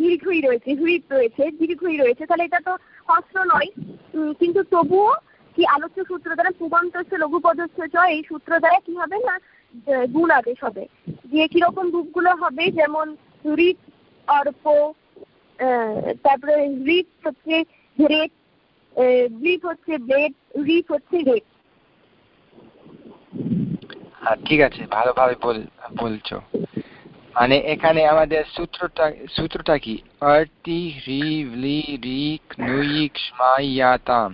দীর্ঘই রয়েছে, হৃদ রয়েছে, দীর্ঘই রয়েছে। তাহলে এটা তো হস্র নয়। কিন্তু তবুও কি আলোচ্য সূত্র দ্বারা পুগন্ত লঘু পদস্থ এই সূত্র দ্বারা কি হবে না গুণ আদেশ হবে। যে কীরকম রূপগুলো হবে, যেমন ঋত অর্প তারপরে ঋত হচ্ছে ব্রিফ হচ্ছে বেদ রিফ হচ্ছে রেত ঠিক আছে ভালোভাবে বলছো। মানে এখানে আমাদের সূত্রটা সূত্রটা কি? অর্তি রি রিক নুইক স্মাইয়াতাম।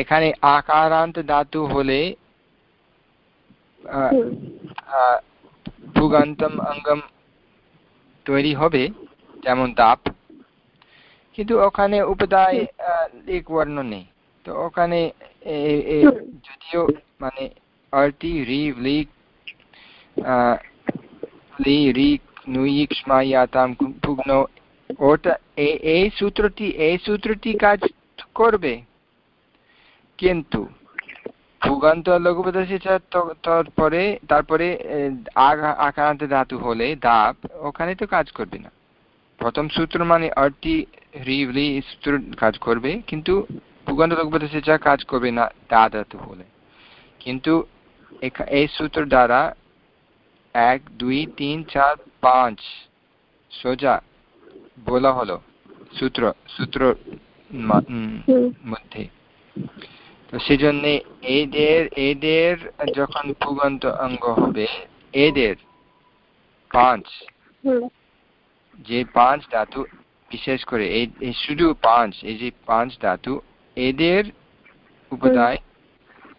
এখানে আকারান্ত ধাতু হলে ভুগান্তম অঙ্গম তৈরি হবে যেমন দাপ। কিন্তু ওখানে উপদায় এক বর্ণ নেই। তো ওখানে যদিও মানে arti riv lik পুগ্ন ওটা এই সূত্রটি এই সূত্রটি কাজ করবে কিন্তু ভুগান্ত তারপরে তারপরে আকারান্ত ধাতু হলে দাপ ওখানে তো কাজ করবে না প্রথম সূত্র মানে আরটি রিভলি সূত্র কাজ করবে কিন্তু ভুগান্ত লঘুপদাসী কাজ করবে না দা ধাতু হলে কিন্তু এই সূত্র দ্বারা এক দুই তিন চার পাঁচ। সোজা। বলা হলো। সূত্র সূত্র মধ্যে। তো সেজন্য এদের এদের যখন পুগন্ত অঙ্গ হবে এদের পাঁচ। যে পাঁচ ধাতু বিশেষ করে এই শুধু পাঁচ এই যে পাঁচ ধাতু এদের উপাদায়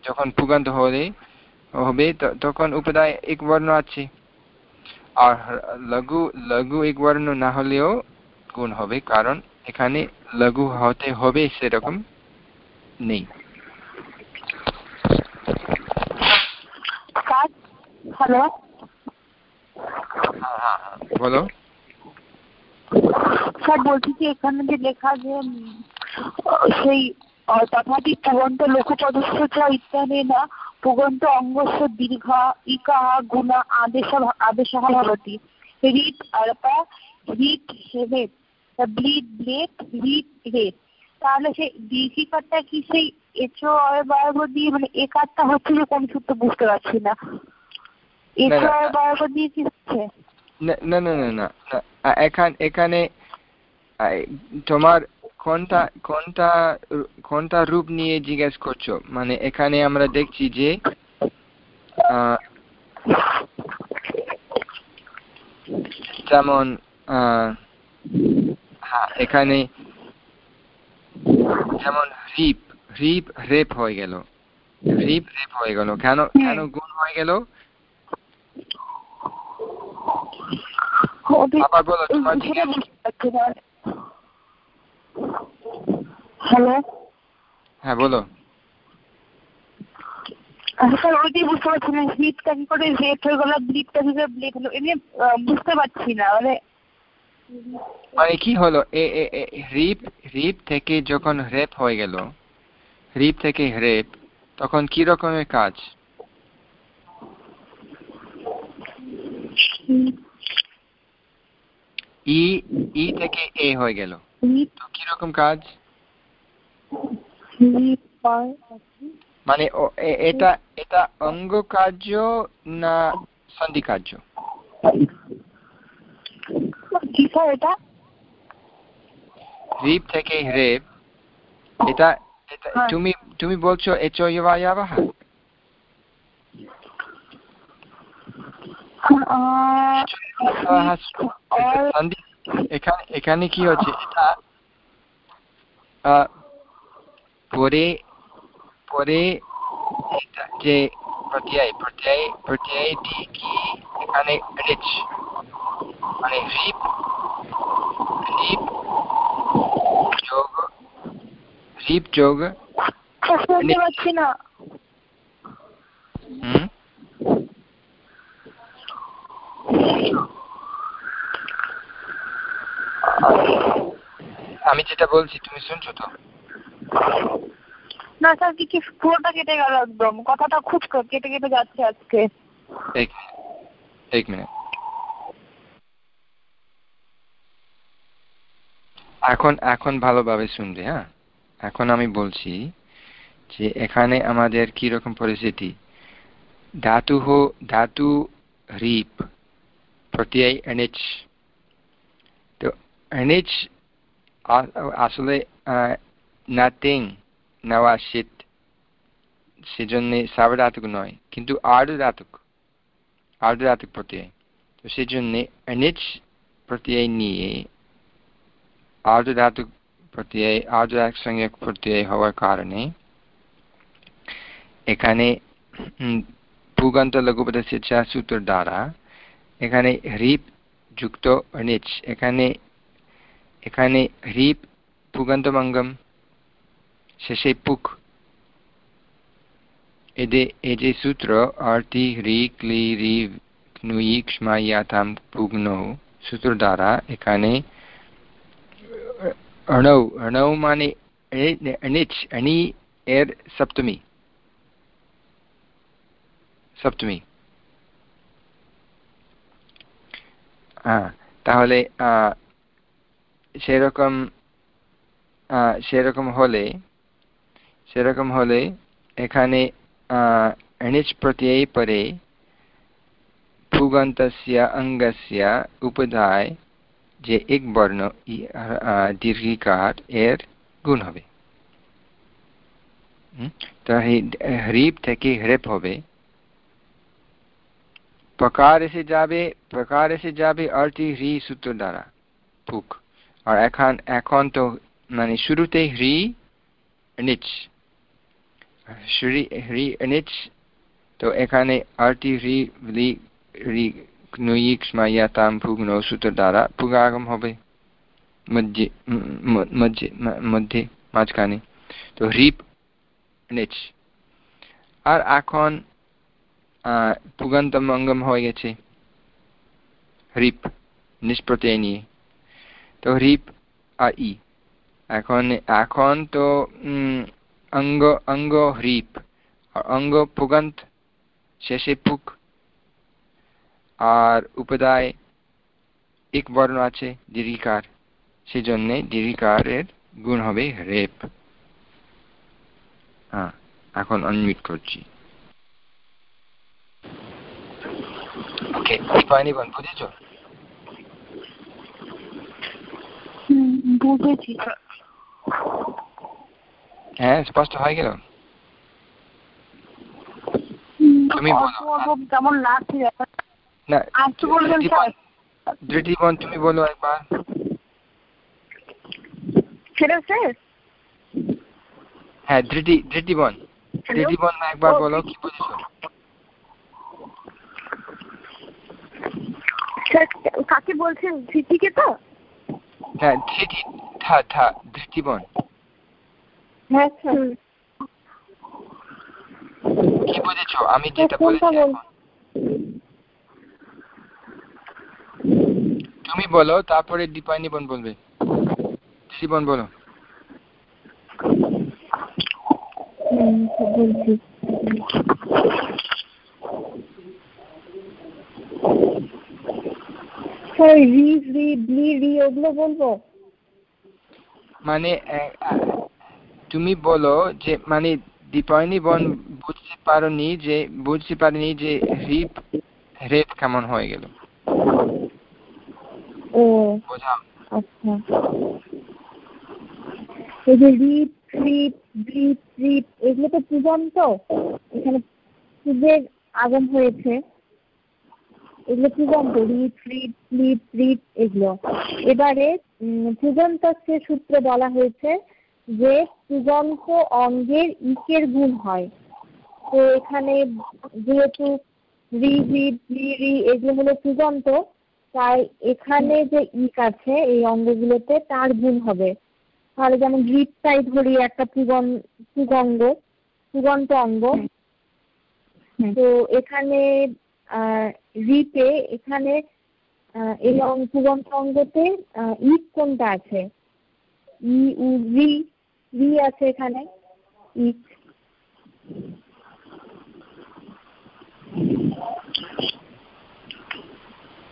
যখন পুগন্ত হলে হবে তখন উপাদায় এক বর্ণ আছে। আর লঘু লঘু এক বর্ণ না হলেও গুণ হবে কারণ এখানে লঘু হতে হবে সেরকম নেই। হ্যালো? হ্যাঁ, হ্যাঁ, হ্যাঁ, বলো। স্যার বলছি যে এখানে যে লেখা যে সেই তথাপি পুরন্ত লোকপদস্থ ইত্যাদি না পুগন্ত অঙ্গস্য দীর্ঘ ইকাহ গুণ আদেশ আদেশः ভবতি রিট আরপা রিট হেবেত ব্লিড ব্লেট রিট রেট তাহলে সেই দীর্ঘিকারটা কি সেই এচো অয়বায়ব দিয়ে মানে এ কারটা হচ্ছে যে কোন সূত্র বুঝতে পারছি না। এচো অয়বায়ব দিয়ে কি হচ্ছে? না না না না এখানে এখানে তোমার কোনটা কোনটা কোনটা রূপ নিয়ে জিজ্ঞেস করছ। মানে এখানে আমরা দেখছি যে যেমন হ্যাঁ এখানে যেমন রিপ রিপ রেপ হয়ে গেল। রিপ রেপ হয়ে গেল। কেন কেন গুণ হয়ে গেল? আবার বলো তোমার হ্যালো? হ্যাঁ বলো। স্যার ওইটাই বুঝতে পারছি না হিটটা কি করে রেট হয়ে গেল ব্লিডটা কি করে ব্লেড হলো এমনি বুঝতে পারছি না মানে মানে কি হলো? এ রিপ রিপ থেকে যখন রেপ হয়ে গেল রিপ থেকে রেপ তখন কি রকমের কাজ? ই ই থেকে এ হয়ে গেল। তো কীরকম কাজ? মানে এটা এটা অঙ্গ কার্য না সন্ধি কার্য? এটা? থেকে রেপ এটা হ্যাঁ। তুমি তুমি বলছো এচো ইয়াবাহা এখানে এখানে কি হচ্ছে? এটা পরে পরে যে প্রত্যয় প্রত্যয় প্রত্যয়টি কি এখানে রিচ মানে রিপ রিপ যোগ রিপ যোগ শুনতে পাচ্ছি না। হুম? আমি যেটা বলছি তুমি শুনছো তো? না স্যার কি পুরোটা কেটে গেল একদম। কথাটা খুব কেটে কেটে যাচ্ছে আজকে। এক এক মিনিট। এখন এখন ভালোভাবে শুনবে হ্যাঁ? এখন আমি বলছি যে এখানে আমাদের কি রকম পরিস্থিতি? ধাতু হো ধাতু রিপ প্রত্যয় এনএচ তো এনিচ আসলে নাথিং নেওয়া শীত সেজন্য সাবধাতুক নয় কিন্তু আর্ধধাতুক আর্ধধাতুক প্রত্যয় তো সেজন্য এনিচ প্রত্যয় নিয়ে আর্ধধাতুক প্রত্যয় আর্ধধাতুক সংজ্ঞক প্রত্যয় হওয়ার কারণে এখানে পুগন্ত লঘুপদস্য সূত্র দ্বারা এখানে হ্রিপ যুক্ত অনিচ এখানে এখানে হ্রিপ পুগন্তমঙ্গম শেষে পুক। এদে এই যে সূত্র আর্তি হ্রি ক্লি, রি ক্নুই ক্ষ্মায়াতাম পুগ্ন সূত্র দ্বারা এখানে অণৌ অণৌ মানে অনিচ অনি এর সপ্তমী। সপ্তমী। হ্যাঁ তাহলে সেরকম সেরকম হলে সেরকম হলে এখানে णिच् প্রত্যয় পরে ফুগন্তस्य অঙ্গस्य উপধায় যে এক বর্ণ দীর্ঘিকার এর গুণ হবে তাই হ্রিপ থেকে হ্রেপ হবে পকার এসে যাবে পকার এসে যাবে অর্থ হ্রি সূত্র দ্বারা ফুক আর এখন এখন তো মানে শুরুতে হ্রি, নিচ। হ্রি, নিচ। তো এখানে আরটি হ্রি রি রি ক্নুয়িক্ষ্মায়াতাম ভুগ্ন সূত্র দ্বারা পুগাগম হবে। মধ্যে মধ্যে মধ্যে, মাঝখানে। তো হ্রিপ নিচ। আর এখন পুগন্তম অঙ্গম হয়ে গেছে। হ্রিপ নিষ্প্রত্যয় নিয়ে। তো হ্রিপ আর ই। এখন এখন তো অঙ্গ অঙ্গ হ্রিপ অঙ্গ পুগন্ত শেষে পুক আর উপদায় এক বর্ণ আছে দীর্ঘিকার। সেই দীর্ঘিকারের গুণ হবে রেপ। হ্যাঁ এখন অনমিট করছি। ওকে বুঝেছ? বুঝেছি। হ্যাঁ স্পষ্ট হয়ে গেল। তুমি কেমন লাগছে? না তুমি বলো একবার। সেটা শেষ? হ্যাঁ বলো কি বুঝেছ কাকে বলছেন ধৃতিকে তো? হ্যাঁ ধৃতি থা থা ধৃতি বোন হ্যাঁ কি বুঝেছ? আমি যেটা বলেছি তুমি বলো তারপরে দীপায়নি বোন বলবে। দিদি বোন বলো বলছি। রি রি ব্লি রি ওগুলো বলব? মানে তুমি বলো যে মানে দীপায়নি বোন বুঝতে পারোনি যে বুঝতে পারিনি যে রিপ রেপ কেমন হয়ে গেল। ও আচ্ছা। এই যে রিপ রিপ ব্রিপ রিপ এগুলো তো পূজন তো? এখানে পূজের আগম হয়েছে। এগুলো পূজন্ত রিপ রিপ লিপ রিপ এগুলো। এবারে পূজন্তস্যের সূত্রে বলা হয়েছে যে পূজন্ত অঙ্গের ইকের গুণ হয়। তো এখানে যেহেতু রি রি রি রি এগুলো হলো পূজন্ত তাই এখানে যে ইক আছে এই অঙ্গগুলোতে তার গুণ হবে। তাহলে যেমন রিপটাই ধরি একটা পুগন পুগঙ্গ পুগন্ত অঙ্গ। তো এখানে রিপে এখানে এই পুগন্ত অঙ্গতে ইক কোনটা আছে? ই উ রি রি আছে এখানে ইক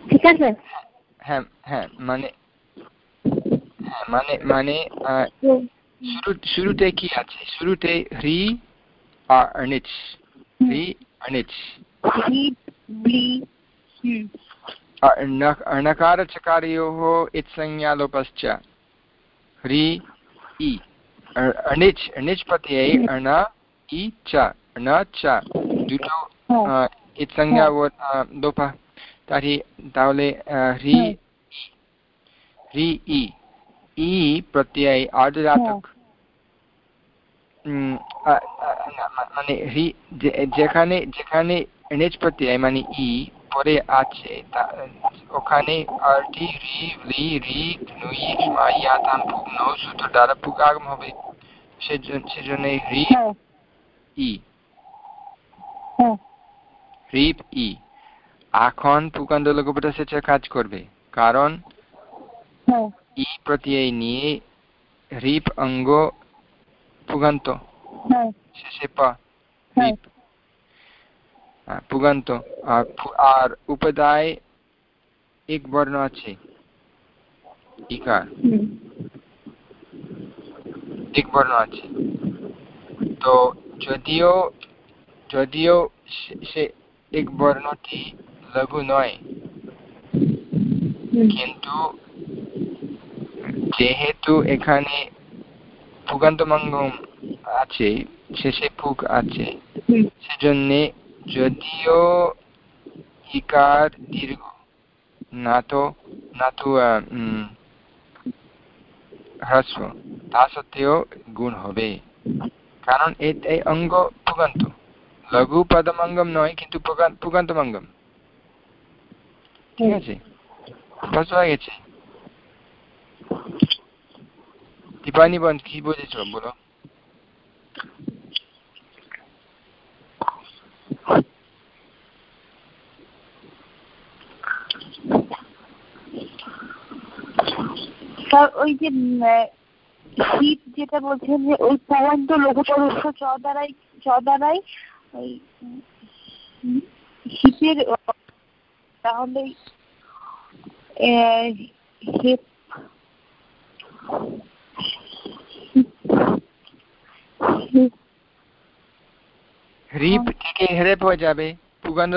ঠিক আছে? হ্যাঁ হ্যাঁ মানে হ্যাঁ মানে মানে শুরুতে কি আছে? শুরুতে হ্রি অনিচ। হ্রি অনিচ णकारचकारयोः इत्संज्ञालोपश्च ह्री इ अणिच् अणिच् प्रत्यये अण इ च न च द्वितो इत्संज्ञा लोपः तर्हि तावले ह्री ह्री इ इ प्रत्यय आर्धधातुक মানে যেখানে যেখানে এনএচ প্রত্যয় মানে ই পরে আছে ওখানে আরটি রি রি রি নুই মাইয়া তান ফুক নৌ সূত্র দ্বারা ফুক আগম হবে। সেজন্য রি ই। রিপ ই। এখন পুকান্দ লঘুপটা সেচে কাজ করবে কারণ ই প্রত্যয় নিয়ে রিপ অঙ্গ পুগান্ত শেষে পা রিপ পুগান্ত আর উপদায় এক বর্ণ আছে ইকার এক বর্ণ আছে তো যদিও যদিও সে এক বর্ণটি লঘু নয় কিন্তু যেহেতু এখানে পুগান্তমঙ্গম আছে শেষে পুক আছে। সেজন্য যদিও ইকার দীর্ঘ না তো না তো হ্রস্ব তা সত্ত্বেও গুণ হবে। কারণ এই অঙ্গ পুগান্ত লঘু পদমঙ্গম নয় কিন্তু পুগান্তমঙ্গম ঠিক আছে? গেছে? দীপানি বন কি বুঝেছ বলো স্যার, ওই যে শীত যেটা বলছেন যে, ওই চ দ্বারাই চ দ্বারাই ওই, শীতের তাহলে হ্রিপ থেকে হ্রেপ হয়ে যাবে? পুগান্ড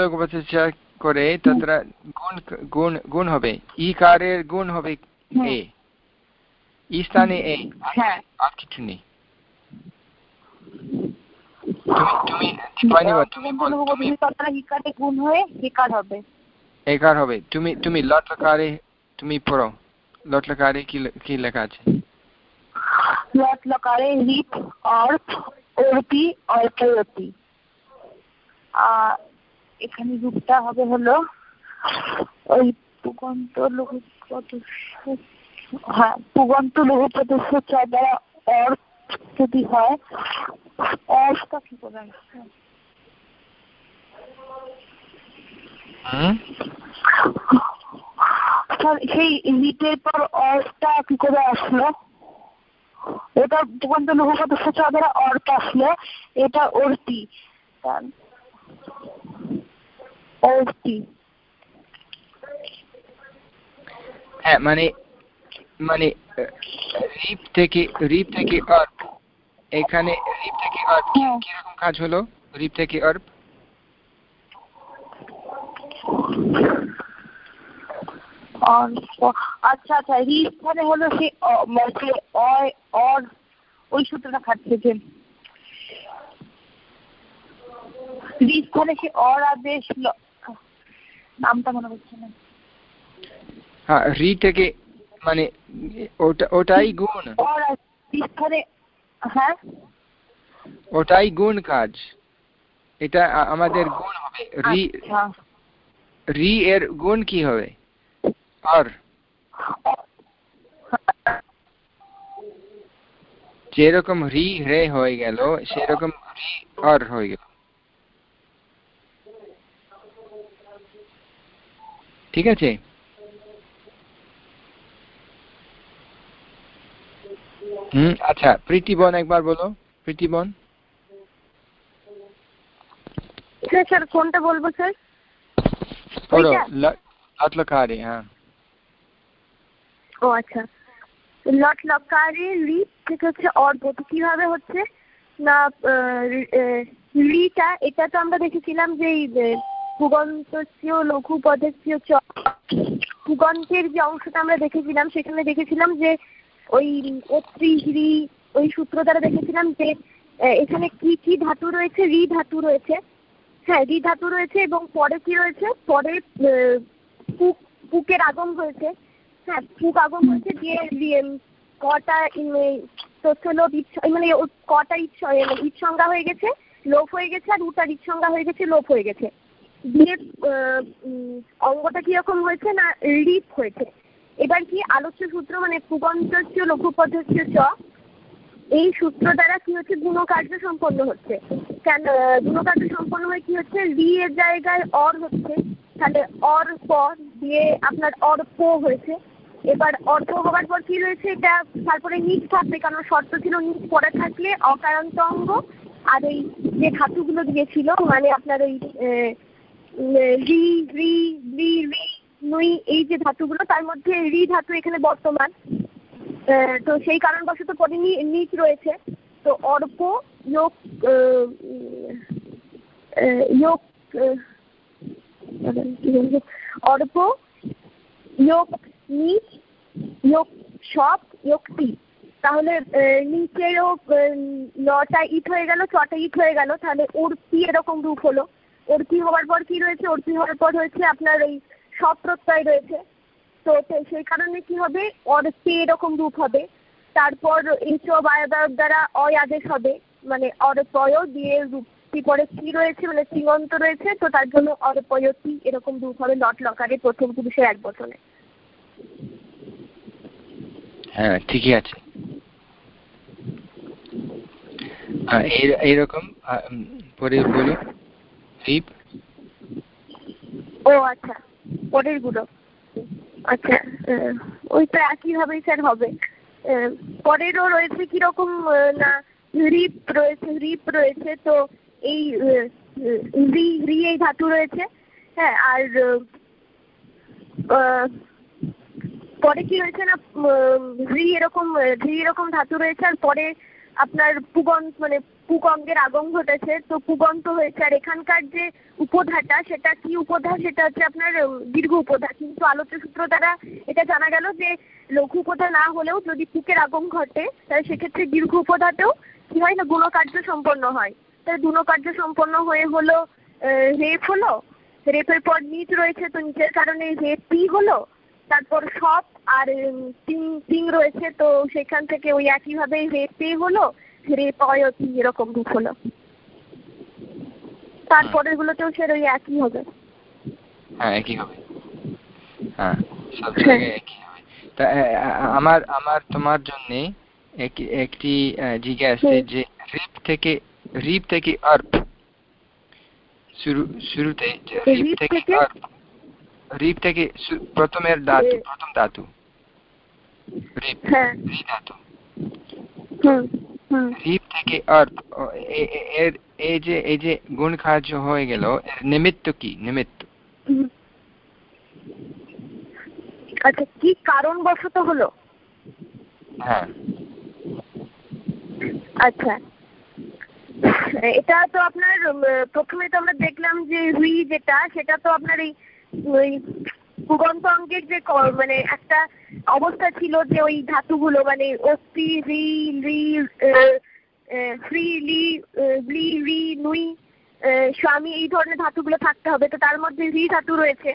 করে তত্র গুণ গুণ গুণ হবে। ইকারের গুণ হবে এ। ই স্থানে এ। হ্যাঁ। আর কিছু নেই। তুমি তুমি হয়ে হবে। তুমি পড়ো। লট লকারে কি কি লেখা আছে? লট লকারে লিপ অর্থ অর্পি অর্পয়তি এখানে রূপটা হবে হলো ওই পুগন্ত লঘু হ্যাঁ পুগন্ত লঘু প্রদর্শ দ্বারা অর্থ যদি হয় অর্থটা কি করে আসছে? সেই লিটের পর অর্থটা কি করে আসলো? এটা পুগন্ত লঘু প্রদর্শ দ্বারা অর্থ আসলো এটা অর্তি। হ্যাঁ মানে মানে রিপ থেকে রিপ থেকে অর্প এখানে রিপ থেকে অর্প কীরকম কাজ হলো? রিপ থেকে অর্প আচ্ছা আচ্ছা রিপ মানে হলো সে অয় অর ওই সূত্রটা খাচ্ছে যে রিস্থানে সে অর আদেশ নামটা মনে হচ্ছে না। হ্যাঁ রি থেকে মানে ওটা ওটাই গুণ। হ্যাঁ? ওটাই গুণ কাজ। এটা আমাদের গুণ হবে। রি রি এর গুণ কি হবে? আর যেরকম রি রে হয়ে গেল সেরকম রি আর হয়ে গেল। ঠিক আছে? হুম আচ্ছা প্রীতিবন একবার বলো। প্রীতিবন স্যার কোনটা বলব স্যার? লটলকারে হ্যাঁ। ও আচ্ছা। লট লকারে লিপ থেকে হচ্ছে অর্ব তো কীভাবে হচ্ছে? না লিটা, এটা তো আমরা দেখেছিলাম যে পুগন্তস্য লঘু পদস্য চ পুগন্তের যে অংশটা আমরা দেখেছিলাম, সেখানে দেখেছিলাম যে ওই অত্রি হ্রি ওই সূত্র দ্বারা দেখেছিলাম যে এখানে কি কি ধাতু রয়েছে? রি ধাতু রয়েছে। হ্যাঁ রি ধাতু রয়েছে এবং পরে কি রয়েছে? পরে পুক পুকের আগম হয়েছে হ্যাঁ পুক আগম হয়েছে দিয়ে কটা তথ্যলোভ মানে কটা ইট সংজ্ঞা হয়ে গেছে লোপ হয়ে গেছে আর উটার ইট হয়ে গেছে লোপ হয়ে গেছে। দিয়ে অঙ্গটা কীরকম হয়েছে না রিপ হয়েছে? এবার কি আলোচ্য সূত্র মানে পুগন্তস্য লঘু পদ্ধতি চ, এই সূত্র দ্বারা কি হচ্ছে গুণকার্য সম্পন্ন হচ্ছে। কেন গুণকার্য সম্পন্ন হয়ে কি হচ্ছে? রি এর জায়গায় অর হচ্ছে, তাহলে অর পর দিয়ে আপনার অর্প হয়েছে। এবার অর্থ হবার পর কি রয়েছে এটা তারপরে নিচ থাকবে, কারণ শর্ত ছিল নিচ পরে থাকলে অকারান্ত অঙ্গ। আর ওই যে ধাতুগুলো দিয়েছিল মানে আপনার ওই রি রি রি রি, নুই, এই যে ধাতুগুলো, তার মধ্যে রি ধাতু এখানে বর্তমান। তো সেই কারণবশত পরে নিচ রয়েছে। তো অর্প, যোগ যোগ অর্প, যোগ নিচ সব টি তাহলে নিচেরও নটা ইট হয়ে গেল, ছটা ইট হয়ে গেল, তাহলে উর্পি এরকম রূপ হলো। উর্পি হওয়ার পর কি রয়েছে? উর্পি হওয়ার পর হয়েছে আপনার ওই সব প্রত্যয় রয়েছে। তো সেই কারণে কি হবে? অর্পে এরকম রূপ হবে। তারপর ইচ বায়বায়ব দ্বারা অয় আদেশ হবে। মানে অরপয় দিয়ে রূপটি পরে কি রয়েছে? মানে সিঙ্গন্ত রয়েছে। তো তার জন্য অরপয়তি এরকম রূপ হবে লট লকারে প্রথম পুরুষের এক বচনে। হ্যাঁ ঠিকই আছে। এইরকম পরে বলো রিপ ও আচ্ছা পরেরগুলো আচ্ছা ওই তো একইভাবেই স্যার হবে। পরেরও রয়েছে কীরকম না রিপ রয়েছে রিপ রয়েছে, তো এই রি রি এই ধাতু রয়েছে। হ্যাঁ আর পরে কি রয়েছে না রি এরকম রি এরকম ধাতু রয়েছে আর পরে আপনার পুগন্ত মানে পুকঙ্গের আগম ঘটেছে, তো পুগন্ত হয়েছে। আর এখানকার যে উপধাটা, সেটা কি উপধা? সেটা হচ্ছে আপনার দীর্ঘ উপধা। কিন্তু আলোচ্য সূত্র দ্বারা এটা জানা গেল যে লঘু উপধা না হলেও যদি পুকের আগম ঘটে, তাহলে সেক্ষেত্রে দীর্ঘ উপধাতেও কি হয় না, গুণকার্য সম্পন্ন হয়। তাহলে গুণকার্য সম্পন্ন হয়ে হলো রেপ হলো। রেপের পর নিচ রয়েছে, তো নিচের কারণে রেপ রেপি হলো। তারপর সব আর তিন তিন রয়েছে তো সেখান থেকে ওই একইভাবে রেপে হলো রেপয়তি এরকম রূপ হলো। তারপরের গুলোতেও সে ওই একই হবে। হ্যাঁ একই হবে। হ্যাঁ সব জায়গায় একই হবে। তা আমার আমার তোমার জন্য একটি জিজ্ঞাসা যে রিপ থেকে রিপ থেকে আর্প শুরু শুরুতে রিপ থেকে আর্প রিপ থেকে প্রথমের ধাতু প্রথম ধাতু। রিপ রি ধাতু। রিপ থেকে আর্প এর এই যে এই যে গুণ কার্য হয়ে গেল নিমিত্ত কি? নিমিত্ত। আচ্ছা কি কারণ বশত হলো? হ্যাঁ। আচ্ছা। এটা তো আপনার প্রথমে তো আমরা দেখলাম যে হুই যেটা সেটা তো আপনার এই ওই পুগন্ত অঙ্গের যে মানে একটা অবস্থা ছিল যে ওই ধাতুগুলো মানে অস্থি, রি রি ফ্রি, লি ব্লি রি, নুই স্বামী এই ধরনের ধাতুগুলো থাকতে হবে। তো তার মধ্যে রি ধাতু রয়েছে।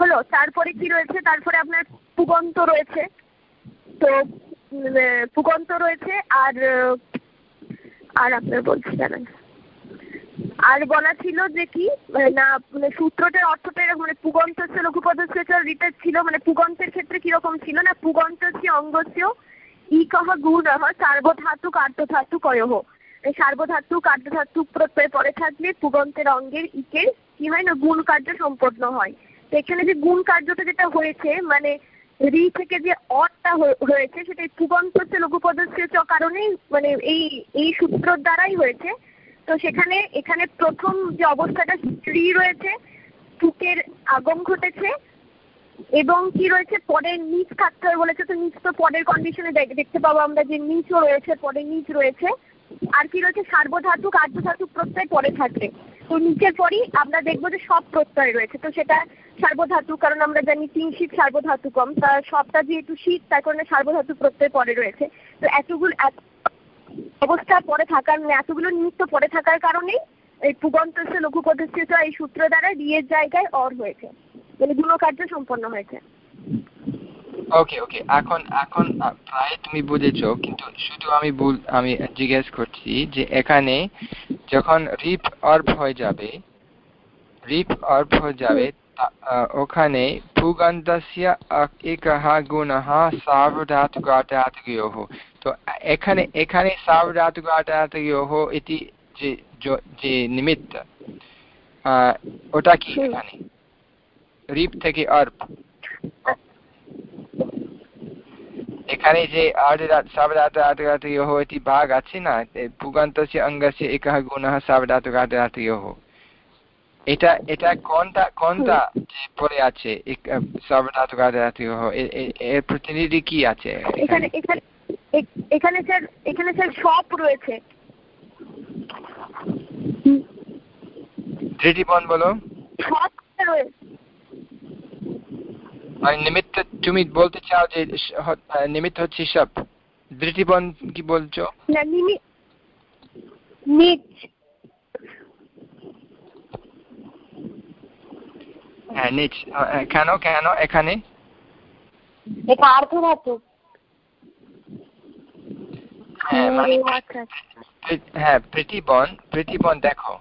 হলো? তারপরে কি রয়েছে? তারপরে আপনার পুগন্ত রয়েছে। তো পুগন্ত রয়েছে আর আর আপনার বলছি জানেন আর বলা ছিল যে কি না মানে সূত্রটার অর্থটা মানে পুগন্ত হচ্ছে লঘুপদস্য রিটের ছিল মানে পুগন্তের ক্ষেত্রে কীরকম ছিল না পুগন্তস্য অঙ্গস্য ইকহ গুণহ সার্বধাতু কার্যধাতু কয়হ। সার্বধাতু কার্যধাতু প্রত্যয় পরে থাকলে পুগন্তের অঙ্গের ইকের কি হয় না, গুণ কার্য সম্পন্ন হয়। তো এখানে যে গুণ কার্যটা যেটা হয়েছে মানে রি থেকে যে অটটা হয়েছে, সেটা পুগন্ত হচ্ছে লঘুপদস্য কারণেই মানে এই এই সূত্র দ্বারাই হয়েছে। তো সেখানে, এখানে প্রথম যে অবস্থাটা, স্ত্রী রয়েছে পুকের আগম ঘটেছে এবং কি রয়েছে পদের নিচ থাকতে হবে বলেছে, তো নিচ তো পরের কন্ডিশনে দেখতে পাবো আমরা যে নিচও রয়েছে পদের নিচ রয়েছে। আর কি রয়েছে, সার্বধাতুক, আর্ধধাতুক প্রত্যয় পরে থাকবে। তো নিচের পরই আমরা দেখব যে সব প্রত্যয় রয়েছে। তো সেটা সার্বধাতু কারণ আমরা জানি তিন শীত সার্বধাতুকম, তা সবটা যেহেতু শীত, তার কারণে সার্বধাতু প্রত্যয় পরে রয়েছে। তো এতগুলো অবস্থা পরে থাকার মানে এতগুলো নিমিত্ত পরে থাকার কারণেই এই পুগন্তস্য লঘু প্রতিষ্ঠিত এই সূত্র দ্বারা রিয়ের জায়গায় অর হয়েছে। মানে গুণকার্য সম্পন্ন হয়েছে। ওকে ওকে এখন এখন প্রায় তুমি বুঝেছ, কিন্তু শুধু আমি ভুল, আমি জিজ্ঞেস করছি যে এখানে যখন রিপ অর্প হয়ে যাবে, রিপ অর্প হয়ে যাবে ओखने ফুগন্ধस्य একহ গুণহ সার্বধাতুক আটাতুকयोः তো এখানে এখানে সার্বধাতুক আটাতুকयोः ইতি যে যে নিমিত্ত ওটা কি এখানে রিপ থেকে অর্প এখানে যে সাবধাতুক ইতি ভাগ আছে না ফুগন্তস্য অঙ্গস্য একহ গুণহ সাবধাতুক আটাতুকयोः এটা এটা কোনটা কোনটা যে পরে আছে সর্বধাতুকারাতিহ এর প্রতিনিধি কি আছে এখানে? এখানে এখানে স্যার এখানে স্যার সব রয়েছে। তৃতীয়পন বলো। সব রয়েছে মানে নিমিত্ত তুমি বলতে চাও যে নিমিত্ত হচ্ছে সব? দৃষ্টিপন কি বলছো? না নিমিত নিচ কেন কেন এখানে? এটা আর্থ ধাতু হ্যাঁ মানে হ্যাঁ প্রীতিবন প্রীতিবন দেখো।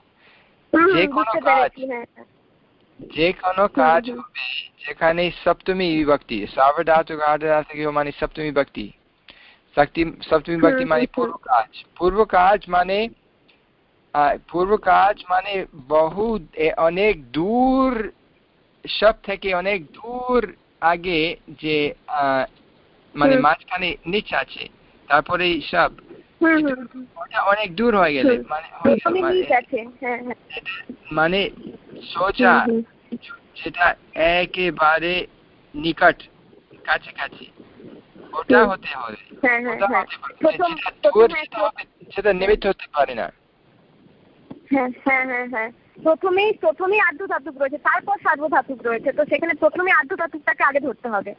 যে কোনো কাজ যে কোনো কাজ হবে যেখানে সপ্তমী বিভক্তি সাবধাতুক আর্ধাতুক মানে সপ্তমী বিভক্তি। শক্তি সপ্তমী বিভক্তি মানে পূর্ব কাজ। পূর্ব কাজ মানে পূর্ব কাজ মানে বহু অনেক দূর সব থেকে অনেক দূর আগে যে মানে মাঝখানে নিচ আছে তারপরে সব। ওটা অনেক দূর হয়ে গেলে মানে মানে সোজা যেটা একেবারে নিকট কাছাকাছি। ওটা হতে হবে। সেটা নিমিত্ত হতে পারে না। হ্যাঁ হ্যাঁ হ্যাঁ হ্যাঁ। প্রথমেই প্রথমেই আর্ধ ধাতুক রয়েছে তারপর সার্বধাতুক রয়েছে তো সেখানে প্রথমে আর্ধ ধাতুকটাকে আগে ধরতে হবে।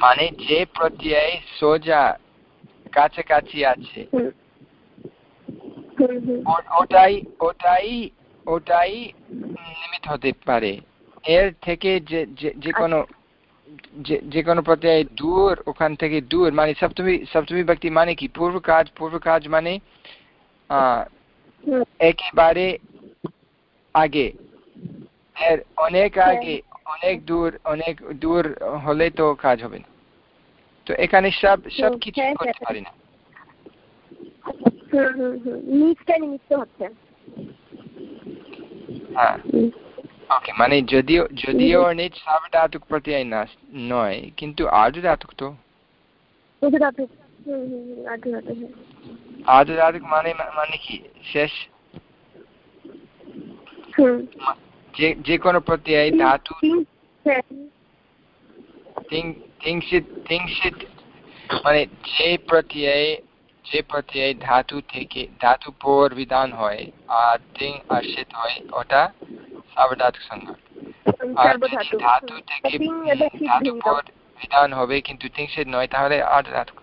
মানে যে প্রত্যয় সোজা কাছাকাছি আছে ওটাই ওটাই ওটাই নিমিত হতে পারে। এর থেকে যে যে কোনো যে কোনো প্রত্যয় দূর ওখান থেকে দূর মানে সপ্তমী সপ্তমী ব্যক্তি মানে কি? পূর্ব কাজ পূর্ব কাজ মানে একেবারে আগে। এর অনেক আগে অনেক দূর অনেক দূর হলে তো কাজ হবে না। তো এখানে সব সব কিছু করতে পারি না। হ্যাঁ। ওকে মানে যদিও যদিও নিজ প্রত্যয় না নয় কিন্তু আর্ধধাতুক তো। আর্ধধাতুক মানে মানে কি? শেষ? যে যে কোনো প্রত্যয় ধাতু মানে যে প্রত্যয় যে প্রত্যয় ধাতু থেকে ধাতু পর বিধান হয় আর তিং আশ্রিত হয় ওটা সংজ্ঞা। আর ধাতু থেকে ধাতু পর বিধান হবে কিন্তু তিংশিত নয় তাহলে আর্ধধাতুক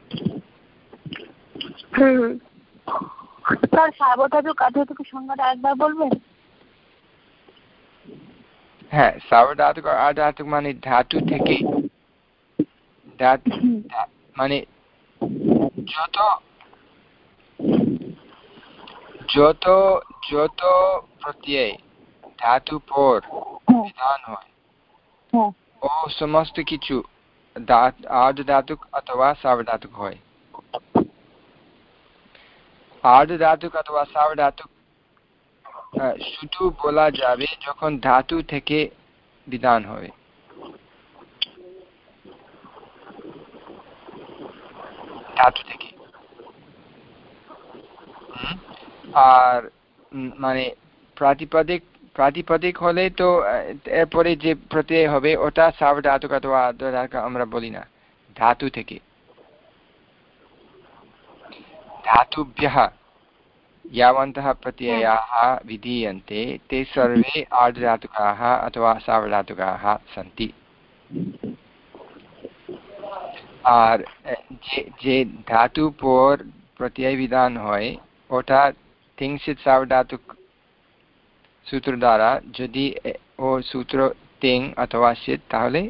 স্যার সার্বধাতুক আধাতুক সংজ্ঞাটা একবার বলবেন? হ্যাঁ সার্বধাতুক আধাতুক মানে ধাতু থেকে মানে যত যত যত প্রত্যয় ধাতু পর বিধান হয় ও সমস্ত কিছু আর্ধ ধাতুক অথবা সার্বধাতুক হয় আর্ধ ধাতুক অথবা সার্বধাতুক শুধু বলা যাবে যখন ধাতু থেকে বিধান হবে ধাতু থেকে। আর মানে প্রাতিপদিক প্রাতিপদিক হলে তো এরপরে যে প্রত্যয় হবে, ওটা সাবধাতুক অথবা আমরা বলি না। ধাতু থেকে। ধাতু ধাতুভ্যহ यावन्तः प्रत्ययाः विधीयन्ते ते सर्वे आर्धधातुकाः अथवा सावधातुकाः सन्ति আর যে যে ধাতু পর প্রত্যয় বিধান হয় ওটা তিংশিত সাবধাতুক সূত্র দ্বারা যদি ও সূত্র তিং অথবা শীত তাহলে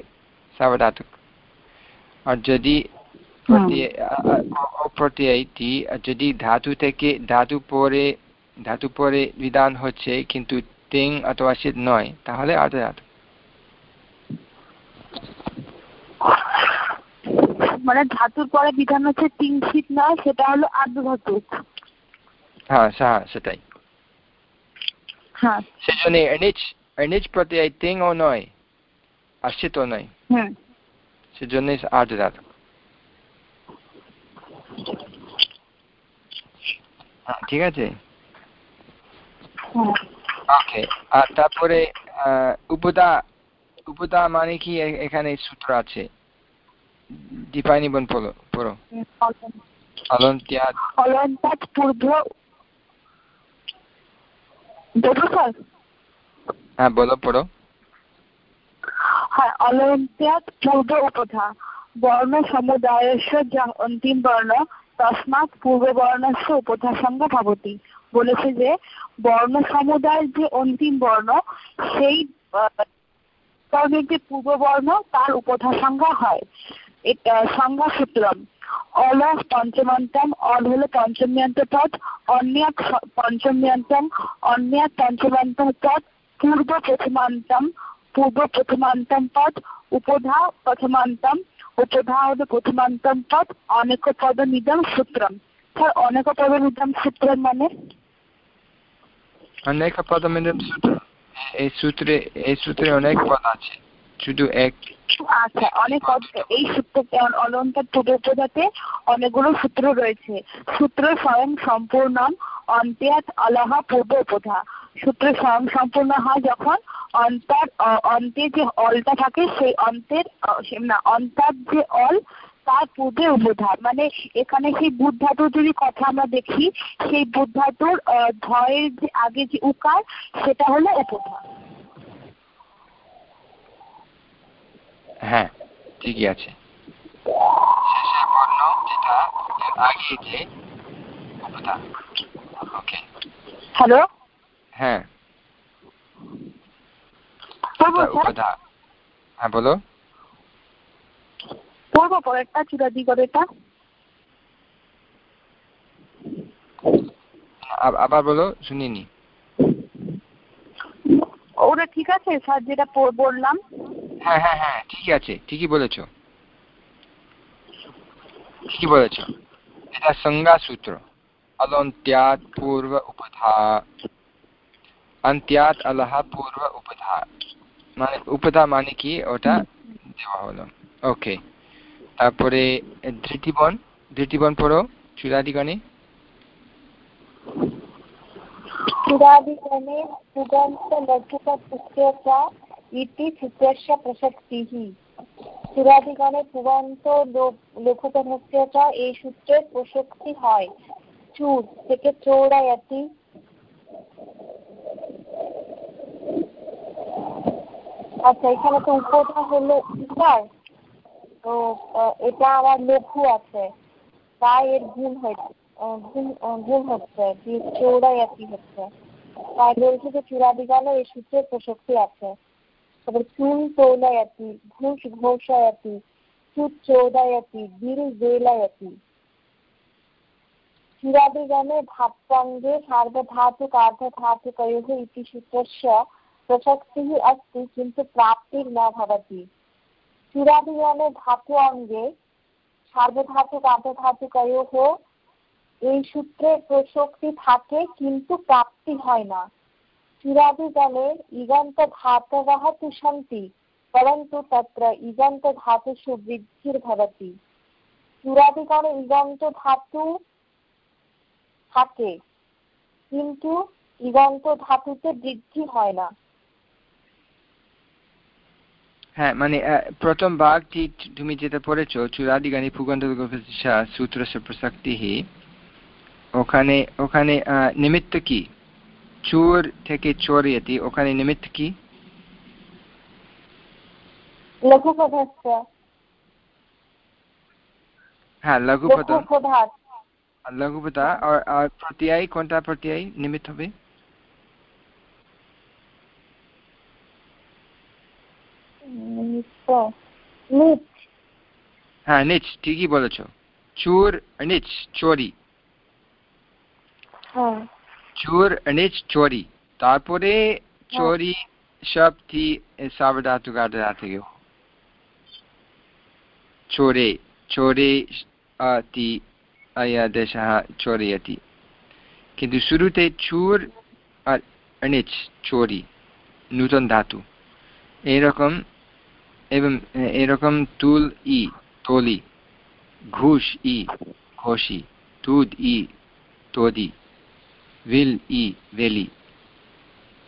সাবধাতুক আর যদি অপ্রত্যয়টি যদি ধাতু থেকে ধাতু পরে ধাতু পরে বিধান হচ্ছে কিন্তু তিং অথবা শীত নয় তাহলে আর্ধ ধাতু। মানে ধাতুর পরে বিধান হচ্ছে তিন শীত নয় সেটা হলো আর্ধ ধাতু হ্যাঁ হ্যাঁ সেটাই। হ্যাঁ। সেজন্য এনিচ এনিচ প্রত্যয় তিং ও নয় আর শীত নয়। সেজন্য আর্ধ ধাতু হ্যাঁ, ঠিক আছে? ওকে আর তারপরে উপদা উপদা মানে কি? এখানে সূত্র আছে। দীপাই নিবন পড়ো পড়ো। অলন্ত্যাদ অলন্ত্যাদ পূর্ব। হ্যাঁ বলো পড়ো। হ্যাঁ অলন্ত্যাদ পূর্ব উপধা বর্ণ সমুদায়স্য যা অন্তিম বর্ণ। তসমাৎ পূর্ববর্ণস্য উপধাসঙ্গ ভবতি। বলেছে যে, বর্ণ সমুদায়ের যে অন্তিম বর্ণ, সেই বর্ণের যে পূর্ব বর্ণ, তার উপধা সংজ্ঞা হয় সংজ্ঞা সূত্রম অল পঞ্চমান্তম অল হলো পঞ্চম্যান্ত পদ অন্যাক পঞ্চম্যান্তম অন্যাক পঞ্চমান্তম পদ পূর্ব প্রথমান্তম পূর্ব প্রথমান্তম পদ উপধা প্রথমান্তম উপধাওদ প্রথমান্তম পদ অনেক পদমিদম সূত্রম। স্যার অনেক পদমিদম সূত্রম মানে? অনেক পদমিদম সূত্র। এই সূত্রে এই সূত্রে অনেক পদ আছে। শুধু এক আচ্ছা অনেক এই সূত্র অলঙ্কার টুটে উপজাতে অনেকগুলো সূত্র রয়েছে। সূত্র স্বয়ং সম্পূর্ণ অন্তেয়াত আলাহা পূর্ব উপধা। সূত্র স্বয়ং সম্পূর্ণ হয় যখন অন্তর অন্তে যে অলটা থাকে সেই অন্তের না অন্তার যে অল তার পূর্বে উপধার মানে এখানে সেই বুধ ধাতুর যদি কথা আমরা দেখি সেই বুধ ধাতুর ধয়ের যে আগে যে উকার সেটা হলো উপধার হ্যাঁ ঠিকই আছে। শেষের বর্ণ যেটা আগে যে ওকে। হ্যালো? হ্যাঁ। হ্যাঁ বলো। পূর্ব পরেরটা চূড়াদিগরেরটা আবার বলো শুনিনি ওটা ঠিক আছে স্যার যেটা বললাম। হ্যাঁ হ্যাঁ হ্যাঁ ঠিকই আছে ঠিকই বলেছ। ঠিকই বলেছ। এটা সংজ্ঞা সূত্র অলন্ত্যাত পূর্ব উপধা অন্ত্যাত আল্লাহ পূর্ব উপধা মানে উপধা মানে কি ওটা দেওয়া হলো ওকে তারপরে ধৃতিবন ধৃতিবন পড়ো চূড়াদিগণে चुरादिगणे पुगन्तलघुकपुस्य च इति सूत्रस्य प्रसक्तिः চূড়াদিগণে পুগন্ত লঘুকনস্য চ এই সূত্রের প্রসক্তি হয় চুর থেকে চৌড়ায়াতি আচ্ছা এখানে তো উপটা হলো ইকার তো এটা আবার লঘু আছে। তাই এর গুণ হয়েছে। গুণ হচ্ছে। চৌড়াইয়াতি হচ্ছে। তাই বলছে যে চূড়াদি গেল এই সূত্রে প্রশক্তি আছে। তবে ঘুষ বিল গানে সার্বধাতুক আর্ধধাতুকয়োহ ইতি সূত্রস্য प्रसक्तिः अस्ति किन्तु प्राप्तिर्न भवति चुराभिगणे धातु अङ्गे সার্বধাতুক আন্তধাতুকয়োহ এই সূত্রে থাকে কিন্তু প্রাপ্তি হয় না। চূড়াদিগণে ইগন্ত ধাতবহ তু সন্তি পরন্তু তত্র ইগন্ত ধাতুষু বৃদ্ধির ভবতি। চূড়াদিগণে ইগন্ত ধাতু থাকে, কিন্তু ইগন্ত ধাতুতে বৃদ্ধি হয় না। হ্যাঁ মানে প্রথম ভাগটি তুমি যেটা পড়েছো চুরাদিগানি ফুগন্ত সূত্রস্য প্রসক্তি ওখানে ওখানে নিমিত্ত কি? চোর থেকে চোরয়তি ওখানে নিমিত্ত কি? হ্যাঁ লঘুপদ। লঘুপতা আর প্রত্যয় কোনটা প্রত্যয় নিমিত্ত হবে? হ্যাঁ নিচ ঠিকই বলেছ। চোর নিচ চোরি হ্যাঁ। চোর নিচ চোরি তারপরে হ্যাঁ। চোরি শব্দটি সাবধাতুকাররা থেকে? চোরে চোরে আতি আয়াদেশহ চোরিয়তি কিন্তু শুরুতে চোর আর অনিচ চোরি নূতন ধাতু। এরকম এবং এরকম তুল ই, তলি, ঘুষ ই, ঘষি, তুদ ই, তোদি, ভিল ই, ভেলি।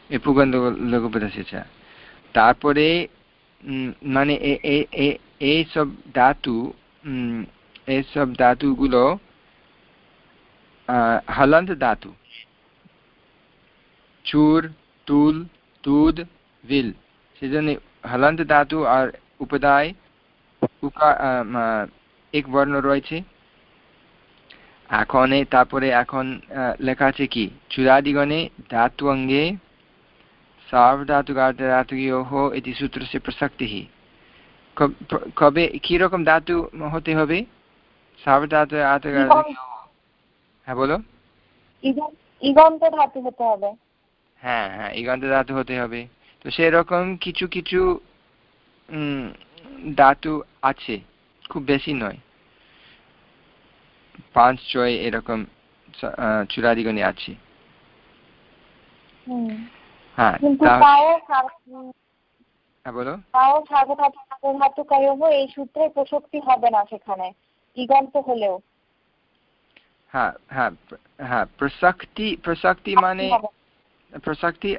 এ পুগন্ধ লঘুপদ এসেছে তারপরে মানে এই সব ধাতু এই সব ধাতুগুলো হলন্ত ধাতু। চুর, তুল, তুদ, ভিল, সেজন্য হলন্ত ধাতু আর উপাদায় এক বর্ণ রয়েছে এখন তারপরে এখন লেখা আছে কি চূড়াদিগণে ধাতু অঙ্গে সার্বধাতুকার্ধাতুয়োः ইতি সূত্রस्य প্রসক্তিः কবে কীরকম ধাতু হতে হবে সার্বধাতু হ্যাঁ বলো ইগন্ত ধাতু হতে হবে হ্যাঁ হ্যাঁ ইগন্ত ধাতু হতে হবে তো সেরকম কিছু কিছু ধাতু আছে খুব বেশি নয়। পাঁচ ছয় এরকম চূড়াদিগণে আছে। হ্যাঁ, হ্যাঁ বলো। এই সূত্রে প্রসক্তি হবে না সেখানে দিগন্ত হলেও। হ্যাঁ হ্যাঁ হ্যাঁ প্রসক্তি প্রসক্তি মানে প্রসক্তি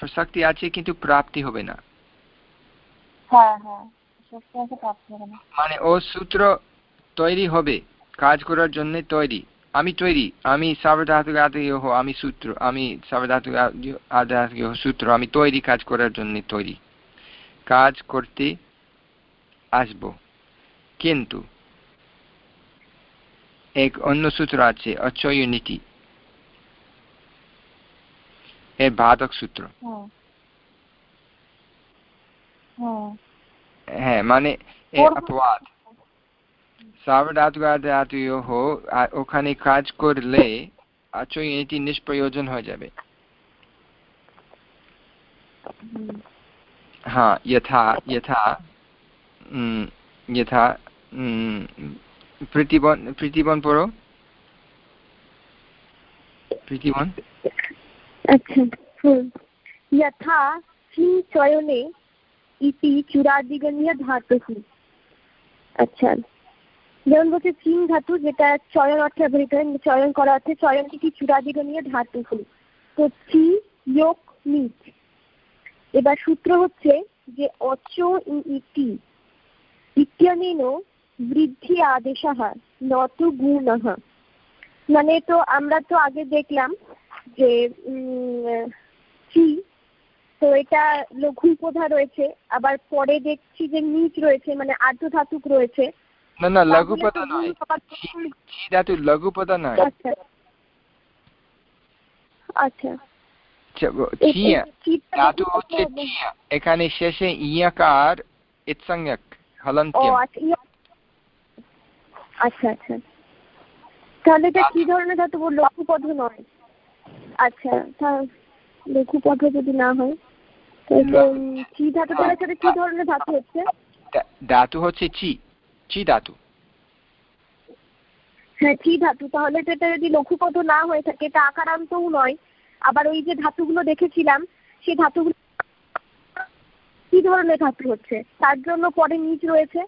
প্রসক্তি আছে কিন্তু প্রাপ্তি হবে না। হ্যাঁ হ্যাঁ মানে ও সূত্র তৈরি হবে কাজ করার জন্য তৈরি। আমি তৈরি আমি সাবধাতু আদয়োহ আমি সূত্র আমি সাবধাতু আদয়োহ সূত্র আমি তৈরি কাজ করার জন্য তৈরি। কাজ করতে আসব। কিন্তু এক অন্য সূত্র আছে অচয় নীতি এর বাধক সূত্র হ্যাঁ মানে অপবাদ সার্বধাতুকাধাতুয়োহ ওখানে কাজ করলে আচয় এটি নিষ্প্রয়োজন হয়ে যাবে হ্যাঁ यथा यथा यथा প্রীতিবন প্রীতিবন পড়ো প্রীতিবন আচ্ছা यथा চয়নে ধাতুः আচ্ছা। যেমন বলছে চিন ধাতু যেটা চয়ন অর্থে ব্যবহৃত চয়ন করা অর্থে চয়নটি কি চূড়াদিগণীয় ধাতু। তো চি, যোগ, নিচ। এবার সূত্র হচ্ছে যে অচ ইতি ইত্যনেন বৃদ্ধি আদেশ নত গুণ মানে তো আমরা তো আগে দেখলাম যে চি তো এটা লঘু উপধা রয়েছে আবার পরে দেখছি যে নিচ রয়েছে মানে আর্ধ ধাতুক রয়েছে। না না লঘুপদ নয়। ছি ধাতু? লঘুপদ নয়। আচ্ছা। আচ্ছা। ধাতু হচ্ছে এখানে শেষে ইয়াকার ইৎসংজ্ঞক হলন্ত্যম। আচ্ছা আচ্ছা তাহলে এটা কি ধরনের ধাতু? লঘুপদ নয়। আচ্ছা তা লঘুপদ যদি না হয়। চি ধাতুটার সাথে কি ধরনের ধাতু হচ্ছে? ধাতু হচ্ছে চি চি ধাতু। হ্যাঁ চি ধাতু। তাহলে এটা যদি লঘুপদ না হয়ে থাকে এটা আকারান্তও নয়। আবার ওই যে ধাতুগুলো দেখেছিলাম সেই ধাতুগুলো কি ধরনের ধাতু হচ্ছে? তার জন্য পরে নিচ রয়েছে।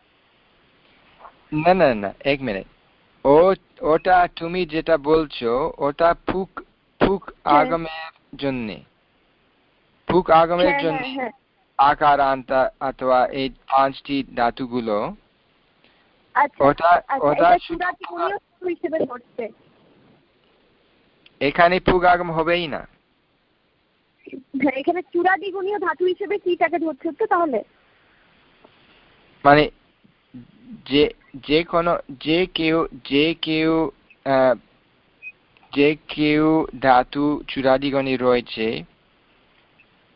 না না না এক মিনিট। ও ওটা তুমি যেটা বলছো ওটা ফুক ফুক। আগমের জন্য ফুক আগমের জন্য। আকারান্ত অথবা এই পাঁচটি ধাতুগুলো এখানে ফুক আগম হবেই না এখানে চূড়াদি গুণীয় ধাতু হিসেবে কিটাকে ধরছে তো তাহলে মানে যে যে কোনো যে কেউ যে কেউ আহ, যে কেউ ধাতু চূড়াদিগণে রয়েছে।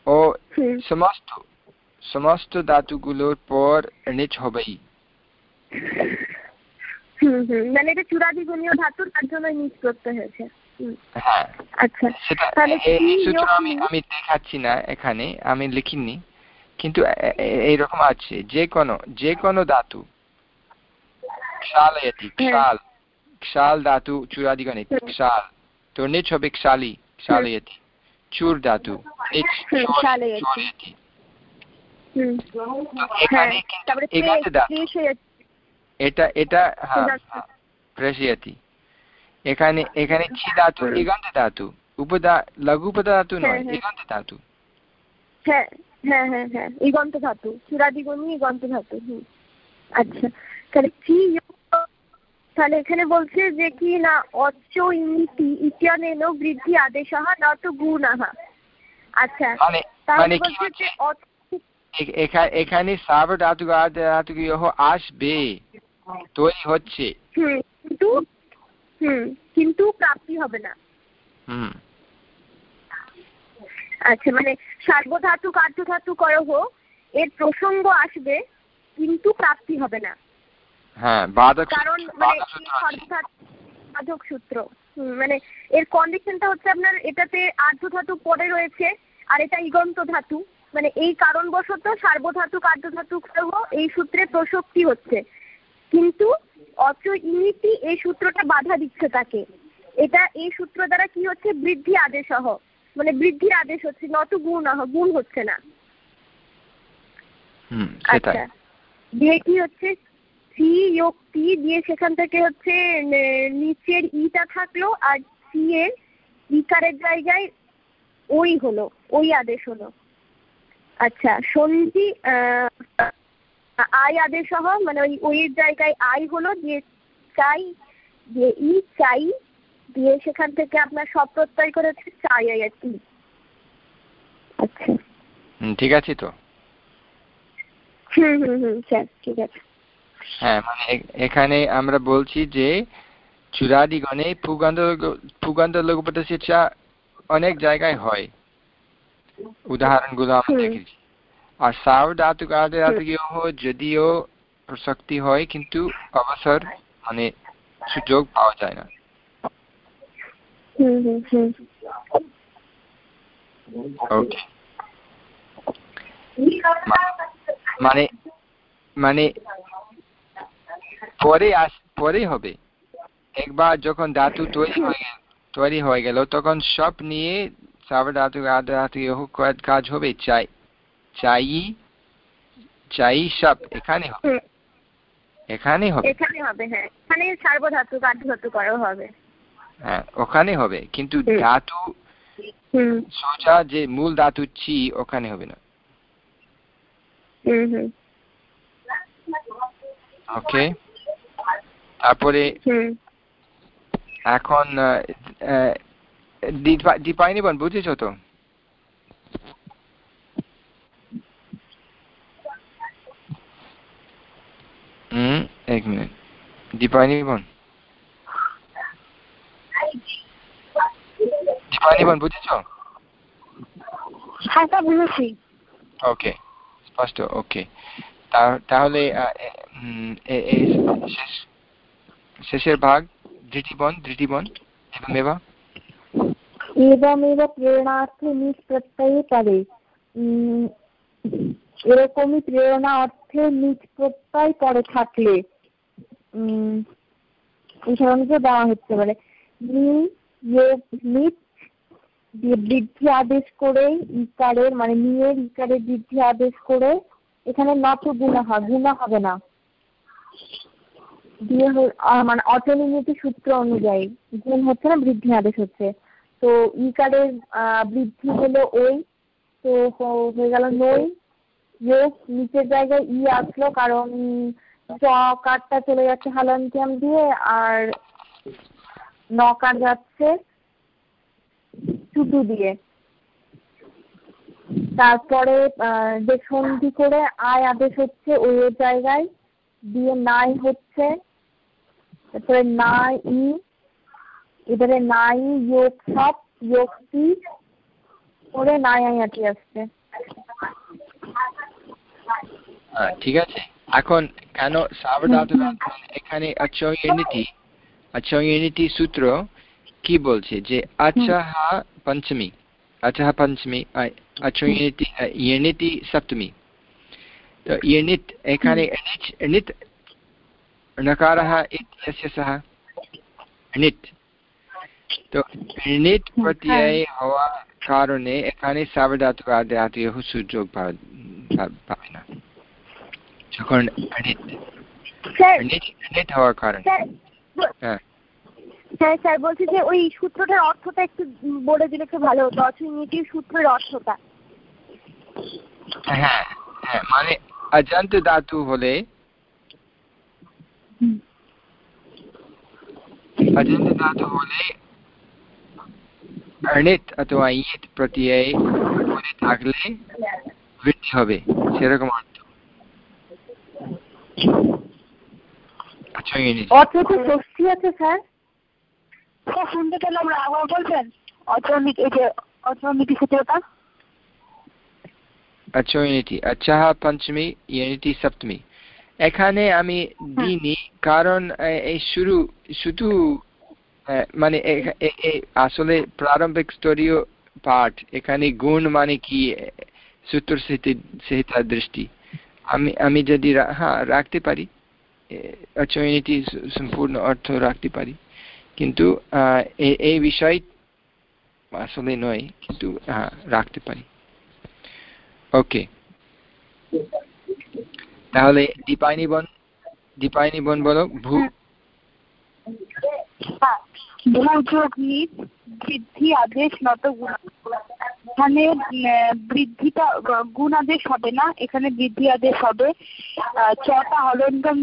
ও সমস্ত সমস্ত ধাতুগুলোর পর নিচ হবেই মানে এটা চূড়াদি গুণীয় তার জন্য নিচ করতে হয়েছে। হুম, হ্যাঁ। আচ্ছা। আমি দেখাচ্ছি না এখানে আমি লিখিনি। কিন্তু এইরকম আছে। যে কোনো যে কোনো ধাতু। ক্ষাল। ক্ষাল ক্ষালি ধাতু ধাতু এটা এটা প্রেষয়তি এখানে এখানে ছি ধাতু। ইগন্ত ধাতু উপদা লঘু উপধাতু নয় হ্যাঁ, হ্যাঁ। ইগন্ত ধাতু হ্যাঁ হ্যাঁ হ্যাঁ হ্যাঁ ইগন্ত ধাতু চূড়াদিগণী ইগন্ত ধাতু আচ্ছা তাহলে তাহলে এখানে বলছে যে কি না অচ্চ ইতি ইত্যানেন বৃদ্ধি আদেশ না তো গুণাহ। আচ্ছা মানে তাহলে মানে বলছে যে এখানে সাব ধাতু ধাতু আসবে তৈরি হচ্ছে। হুম কিন্তু হুম কিন্তু প্রাপ্তি হবে না। হুম। আচ্ছা মানে সার্বধাতু কার্যধাতু করহ এর প্রসঙ্গ আসবে কিন্তু প্রাপ্তি হবে না। হ্যাঁ বাধক কারণ মানে বাধক সূত্র মানে এর কন্ডিশনটা হচ্ছে আপনার এটাতে আর্ধ ধাতু পরে রয়েছে আর এটা ইগন্ত ধাতু মানে এই কারণবশত সার্বধাতু কার্যধাতু করহ এই সূত্রে প্রসক্তি হচ্ছে। কিন্তু অচ ইনিটি এই সূত্রটা বাধা দিচ্ছে তাকে। এটা এই সূত্র দ্বারা কি হচ্ছে? বৃদ্ধি আদেশ সহ মানে বৃদ্ধির আদেশ হচ্ছে নত গুণ আহ- গুণ হচ্ছে না। আচ্ছা দিয়ে কি হচ্ছে সি যোগ টি দিয়ে সেখান থেকে হচ্ছে নিচের ইটা থাকল আর সি এর ইকারের জায়গায় ওই হলো ওই আদেশ হলো। আচ্ছা সন্ধি আই আদেশ সহ মানে ওই ওই জায়গায় আই হলো দিয়ে চাই দিয়ে ই চাই দিয়ে সেখান থেকে আপনার সব প্রত্যয় করে হচ্ছে চাই আই আর কি আচ্ছা। ঠিক আছে তো? হুম হুম হুম স্যার ঠিক আছে। হ্যাঁ মানে এখানে আমরা বলছি যে চূড়াদিগণে পুগান্ত পুগান্ত লঘুপত শিক্ষা অনেক জায়গায় হয়। উদাহরণগুলো আমরা দেখেছি। আর সার ধাতু ধাতু যদিও প্রসক্তি হয় কিন্তু অবসর মানে সুযোগ পাওয়া যায় না। মানে মানে পরে আস পরে হবে। একবার যখন ধাতু তৈরি হয়ে গেল তৈরি হয়ে গেল তখন সব নিয়ে সাবার ধাতু আধা ধাতু হোক কাজ হবে চাই চাই চাই সব এখানে হবে। এখানে হবে। এখানে হবে হ্যাঁ। এখানে সার্বধাতু করা হবে। হ্যাঁ ওখানে হবে কিন্তু ধাতু সোজা যে মূল ধাতু চি ওখানে হবে না। হুম হুম। ওকে তারপরে এখন দীপায়নি বোন বুঝেছ তো? হুম এক মিনিট। দীপায়নি বোন। দীপায়নি বোন বুঝেছ? হ্যাঁ স্যার বুঝেছি। ওকে স্পষ্ট ওকে। তাহলে শেষ- শেষের ভাগ ধৃতিবন ধৃতিবন এবমেবা। এবমেব প্রেরণার্থে নিজ প্রত্যয়ে পরে উম, এরকমই প্রেরণা অর্থে নিজ প্রত্যয় পরে থাকলে উদাহরণকে দেওয়া হচ্ছে নি দিয়ে বৃদ্ধি আদেশ করে ইকারের মানে নিয়ের ইকারের বৃদ্ধি আদেশ করে এখানে নত গুণা হয় গুণা হবে না। দিয়ে মানে অটোনিমিতি সূত্র অনুযায়ী গুণ হচ্ছে না বৃদ্ধি আদেশ হচ্ছে, তো ইকারের বৃদ্ধি হলো ওই, তো হয়ে গেল নই যোগ নিচের জায়গায় ই আসলো, কারণ চ কারটা চলে যাচ্ছে হালান্তিয়াম দিয়ে, আর নকার যাচ্ছে চুটু দিয়ে। তারপরে যে সন্ধি করে আয় আদেশ হচ্ছে ওই জায়গায় দিয়ে নাই হচ্ছে তারপরে না ই এবারে যোগ সব যোগ কি নাই আসছে। ঠিক আছে। এখন কেন এখানে সূত্র কি বলছে যে আচ্ছা হা পঞ্চমী আচ্ছা হা পঞ্চমী আচ্ছা ইউনিটি সপ্তমী। তো ইউনিট এখানে णकारः इत्यस्य सः णित् তো ণিত প্রত্যয়ে হওয়া কারণে এখানে সাবধাতুক আদাতুয়োः সুযোগ পাবে না যখন ণিত ণিত হওয়ার কারণে হ্যাঁ হ্যাঁ স্যার বলছি যে ওই সূত্রটার অর্থটা একটু বলে দিলে একটু ভালো হতো অর্থনীতির সূত্রের অর্থটা হ্যাঁ হ্যাঁ মানে অজান্ত ধাতু হলে অজান্ত ধাতু হলে অর্ণিত অথবা ইট প্রত্যয় করে থাকলে বৃদ্ধি হবে সেরকম অর্থ আচ্ছা অর্থ তো ষষ্ঠী আছে স্যার শুনতে পেলাম আবার বলবেন অচরনীতি এই যে অচরনীতি সূত্রটা অচয়নীতি আচ্ছাহ পঞ্চমী ইয়নীতি সপ্তমী এখানে আমি দিইনি কারণ এই শুরু শুধু মানে আসলে প্রারম্ভিক স্তরীয় পাঠ এখানে গুণ মানে কি সূত্র সহিত দৃষ্টি। আমি আমি যদি হ্যাঁ রাখতে পারি অচয়নীতি সম্পূর্ণ অর্থ রাখতে পারি। কিন্তু এই বিষয় আসলে নয় কিন্তু হ্যাঁ রাখতে পারি। ওকে। তাহলে দীপায়নি বন দীপায়নি বন বলো, ভূ বৃদ্ধি আদেশ এখানে বৃদ্ধিটা গুণ আদেশ হবে না, এখানে বৃদ্ধি আদেশ হবে। চটা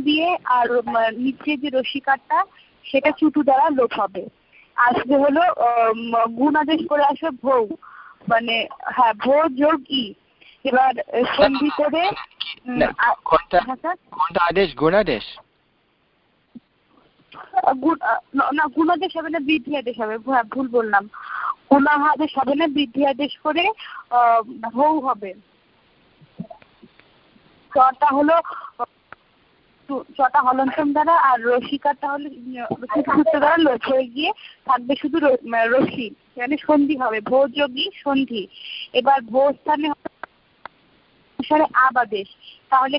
দিয়ে আর নিচে যে রসিকারটা সেটা চুটু দ্বারা লোপ হবে। আসবে হলো গুণ আদেশ করে আসবে ভৌ মানে হ্যাঁ ভৌ যোগ, ই। এবার সন্ধি করে আদেশ? গুণাদেশ না গুণাদেশ হবে না বৃদ্ধি আদেশ হবে। হ্যাঁ ভুল বললাম। গুণাহ আদেশ হবে না বৃদ্ধি আদেশ করে ভৌ হবে। চটা হলো চটা হলন্তম দ্বারা আর রসিকাটা হলে সূত্র দ্বারা হয়ে গিয়ে থাকবে শুধু রশি মানে সন্ধি হবে ভোযোগী সন্ধি। এবার ভো স্থানে স্বরে আবাদেশ তাহলে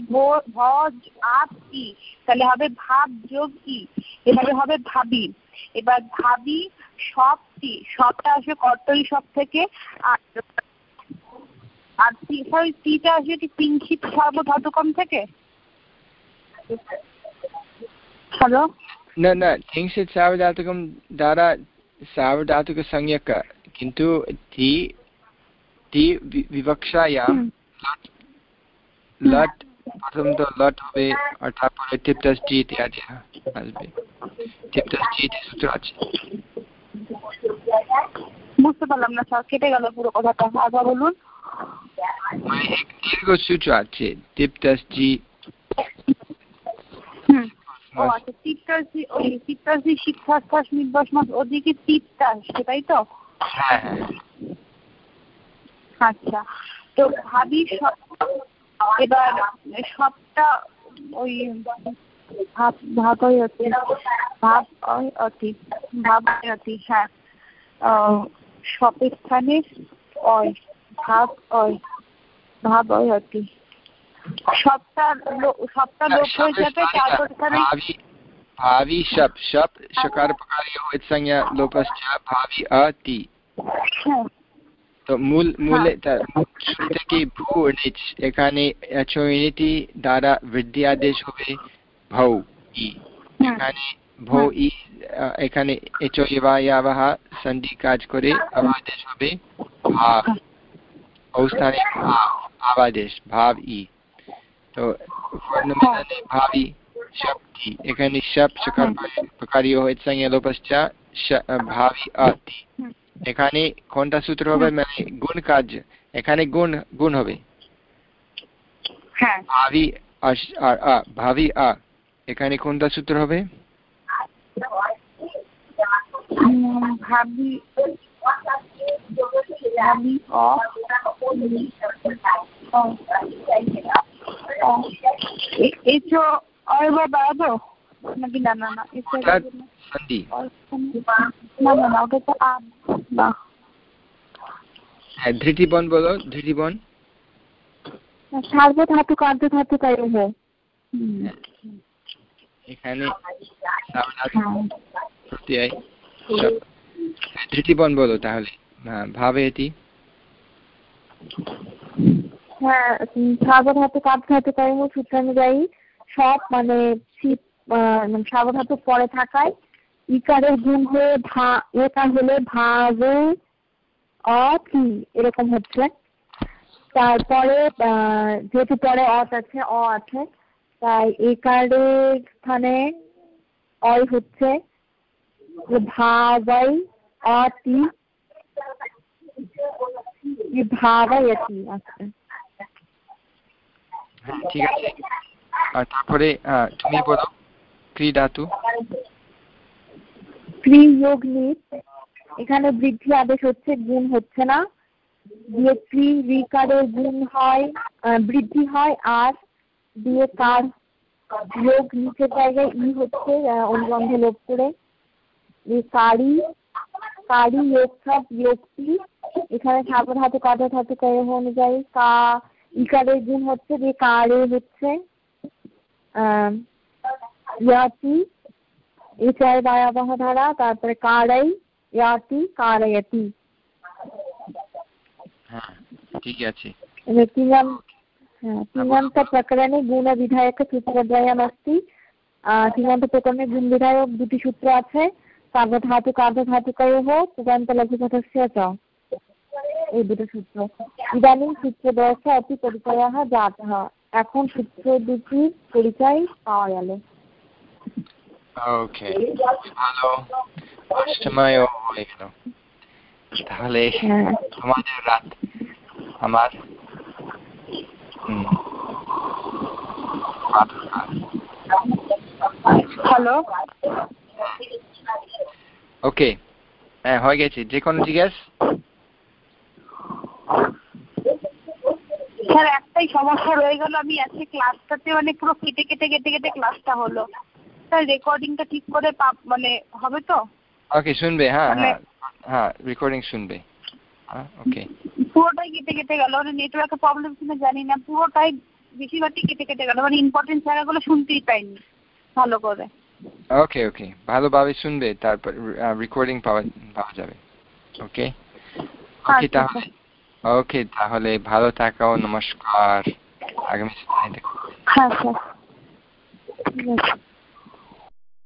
ভজ আপ কি তাহলে হবে ভাব যোগ কি এবারে হবে ভাবি। এবার ভাবি সব সবটি সবটা আসবে কর্তরি সব থেকে। আর আর সরি টিটা আসবে কি পিঙ্খিত সর্বধাতুকম থেকে? হ্যালো না না কিংশিত সার্বধাতুকম দ্বারা সার্বধাতুক সংজ্ঞক। কিন্তু টি টি বিবক্ষায়াম लट् প্রথম তো লট হবে আর তারপরে টিপটাস জি ইত্যাদি আসবে। টিপটাস জি সূত্র আছে। বুঝতে পারলাম না স্যার কেটে গেল পুরো কথাটা। আবার বলুন। মানে এক দীর্ঘ সূত্র আছে টিপটাস জি আচ্ছা তো? তো ভাবি সব এবার সবটা ওই ভাব ভাবই অতি ভাব অতি ভাব অতি হ্যাঁ। সপেক্ষানে অয় ভাব অয় ভাব অয় অতি। সবটা সবটা লোপ হ্যাঁ, হয়ে যাবে তারপর ভাবি শপ শপ সকার পকারে হয় সংজ্ঞা লোপশ্চ ভাবি অতি। হ্যাঁ। তো মূল মূলে শুরু থেকে ভূ নিচ এখানে চয়নিতি দ্বারা বৃদ্ধি আদেশ হবে ভৌ ই এখানে ভো ই এখানে এচ এবায়াবহ সন্ধি কাজ করে আবাদেশ হবে ভাব অবস্থানে আবাদেশ ভাব ই তো মিলনে ভাবি শক্তি এখানে শপ শকার প্রকারীয় হয়েছে সংজ্ঞা লোপশ্চা ভাবি আতি এখানে কোনটা সূত্র হবে? মানে গুণ কাজ। এখানে গুণ গুণ হবে। হ্যাঁ। ভাবি ভাবি আ। এখানে কোনটা সূত্র হবে? ভাবি ভাবি অ এসো অর্ব না না না সন্ধি না না না ওটা তো আব না হ্যাঁ ধৃতিবন বলো ধৃতিবন। সার্বধাতু কার্যধাতু তাই হ্যাঁ। এখানে প্রত্যয়। ধৃতিবন বলো তাহলে। ভাবে এটি। হ্যাঁ সার্বধাতু কার্যধাতু তাই সূত্র অনুযায়ী সব মানে সার্বধাতু পরে থাকায়। ইকারের গুণ হয়ে ভা একার হলে ভাবে অতি, এরকম হচ্ছে। তারপরে যেহেতু পরে অত আছে, অ আছে, তাই একারের স্থানে অয় হচ্ছে। ভাবাই অতি ভাবায়তি আচ্ছা। ঠিক আছে। তারপরে তুমি বলো। ক্রীড়াতু ক্রিয়োগ নিত এখানে বৃদ্ধি আদেশ হচ্ছে, গুণ হচ্ছে না। দিয়ে ক্রি রিকারের গুণ হয় বৃদ্ধি হয়, আর দিয়ে কার যোগ নিচের জায়গায় ই হচ্ছে অনুবন্ধ লোপ করে। কারি কারি যোগ সব যোগটি এখানে সাবধাতু কাজা ধাতু কয় অনুযায়ী কা ইকারের গুণ হচ্ছে যে কারে হচ্ছে। ইয়াতি এটাই বায়াবহ ধারা তারপরে কারাই ইয়াতি কারায়তি ঠিক আছে তিনাম তিনান্তপ্রকরণে গুণবিধায়ক তৃতীয়দ্বয়মস্তি তিনান্তপ্রকরণে গুণবিধায়ক দুটি সূত্র আছে সার্বধাতুক আর্ধধাতুকয়োহ পুরান্ত লঘুপথস্য চ এই দুটো সূত্র ইদানিং সূত্র অতি পরিচয় জাত এখন সূত্র দুটির পরিচয় পাওয়া গেল। ওকে ভালো হয়ে। গেল তাহলে আমাদের রাত আমার হ্যালো ওকে হ্যাঁ হয়ে গেছে। যে কোনো জিজ্ঞেস? স্যার একটাই সমস্যা রয়ে গেল। আমি আজকে ক্লাসটাতে মানে পুরো কেটে কেটে কেটে কেটে ক্লাসটা হলো। স্যার রেকর্ডিংটা ঠিক করে মানে হবে তো? ওকে শুনবে হ্যাঁ হ্যাঁ হ্যাঁ রেকর্ডিং শুনবে। ওকে পুরোটাই কেটে কেটে গেল মানে নেটওয়ার্কের প্রবলেম কিনা জানি না পুরোটাই বেশিরভাগই কেটে কেটে গেল মানে ইম্পর্টেন্ট জায়গাগুলো শুনতেই পাইনি ভালো করে। ওকে ওকে ভালোভাবে শুনবে তারপর রেকর্ডিং পাওয়া পাওয়া যাবে। ওকে ওকে তাহলে ওকে তাহলে ভালো থাকো নমস্কার। আগামী সপ্তাহে দেখো হ্যাঁ স্যার ঠিক আছে।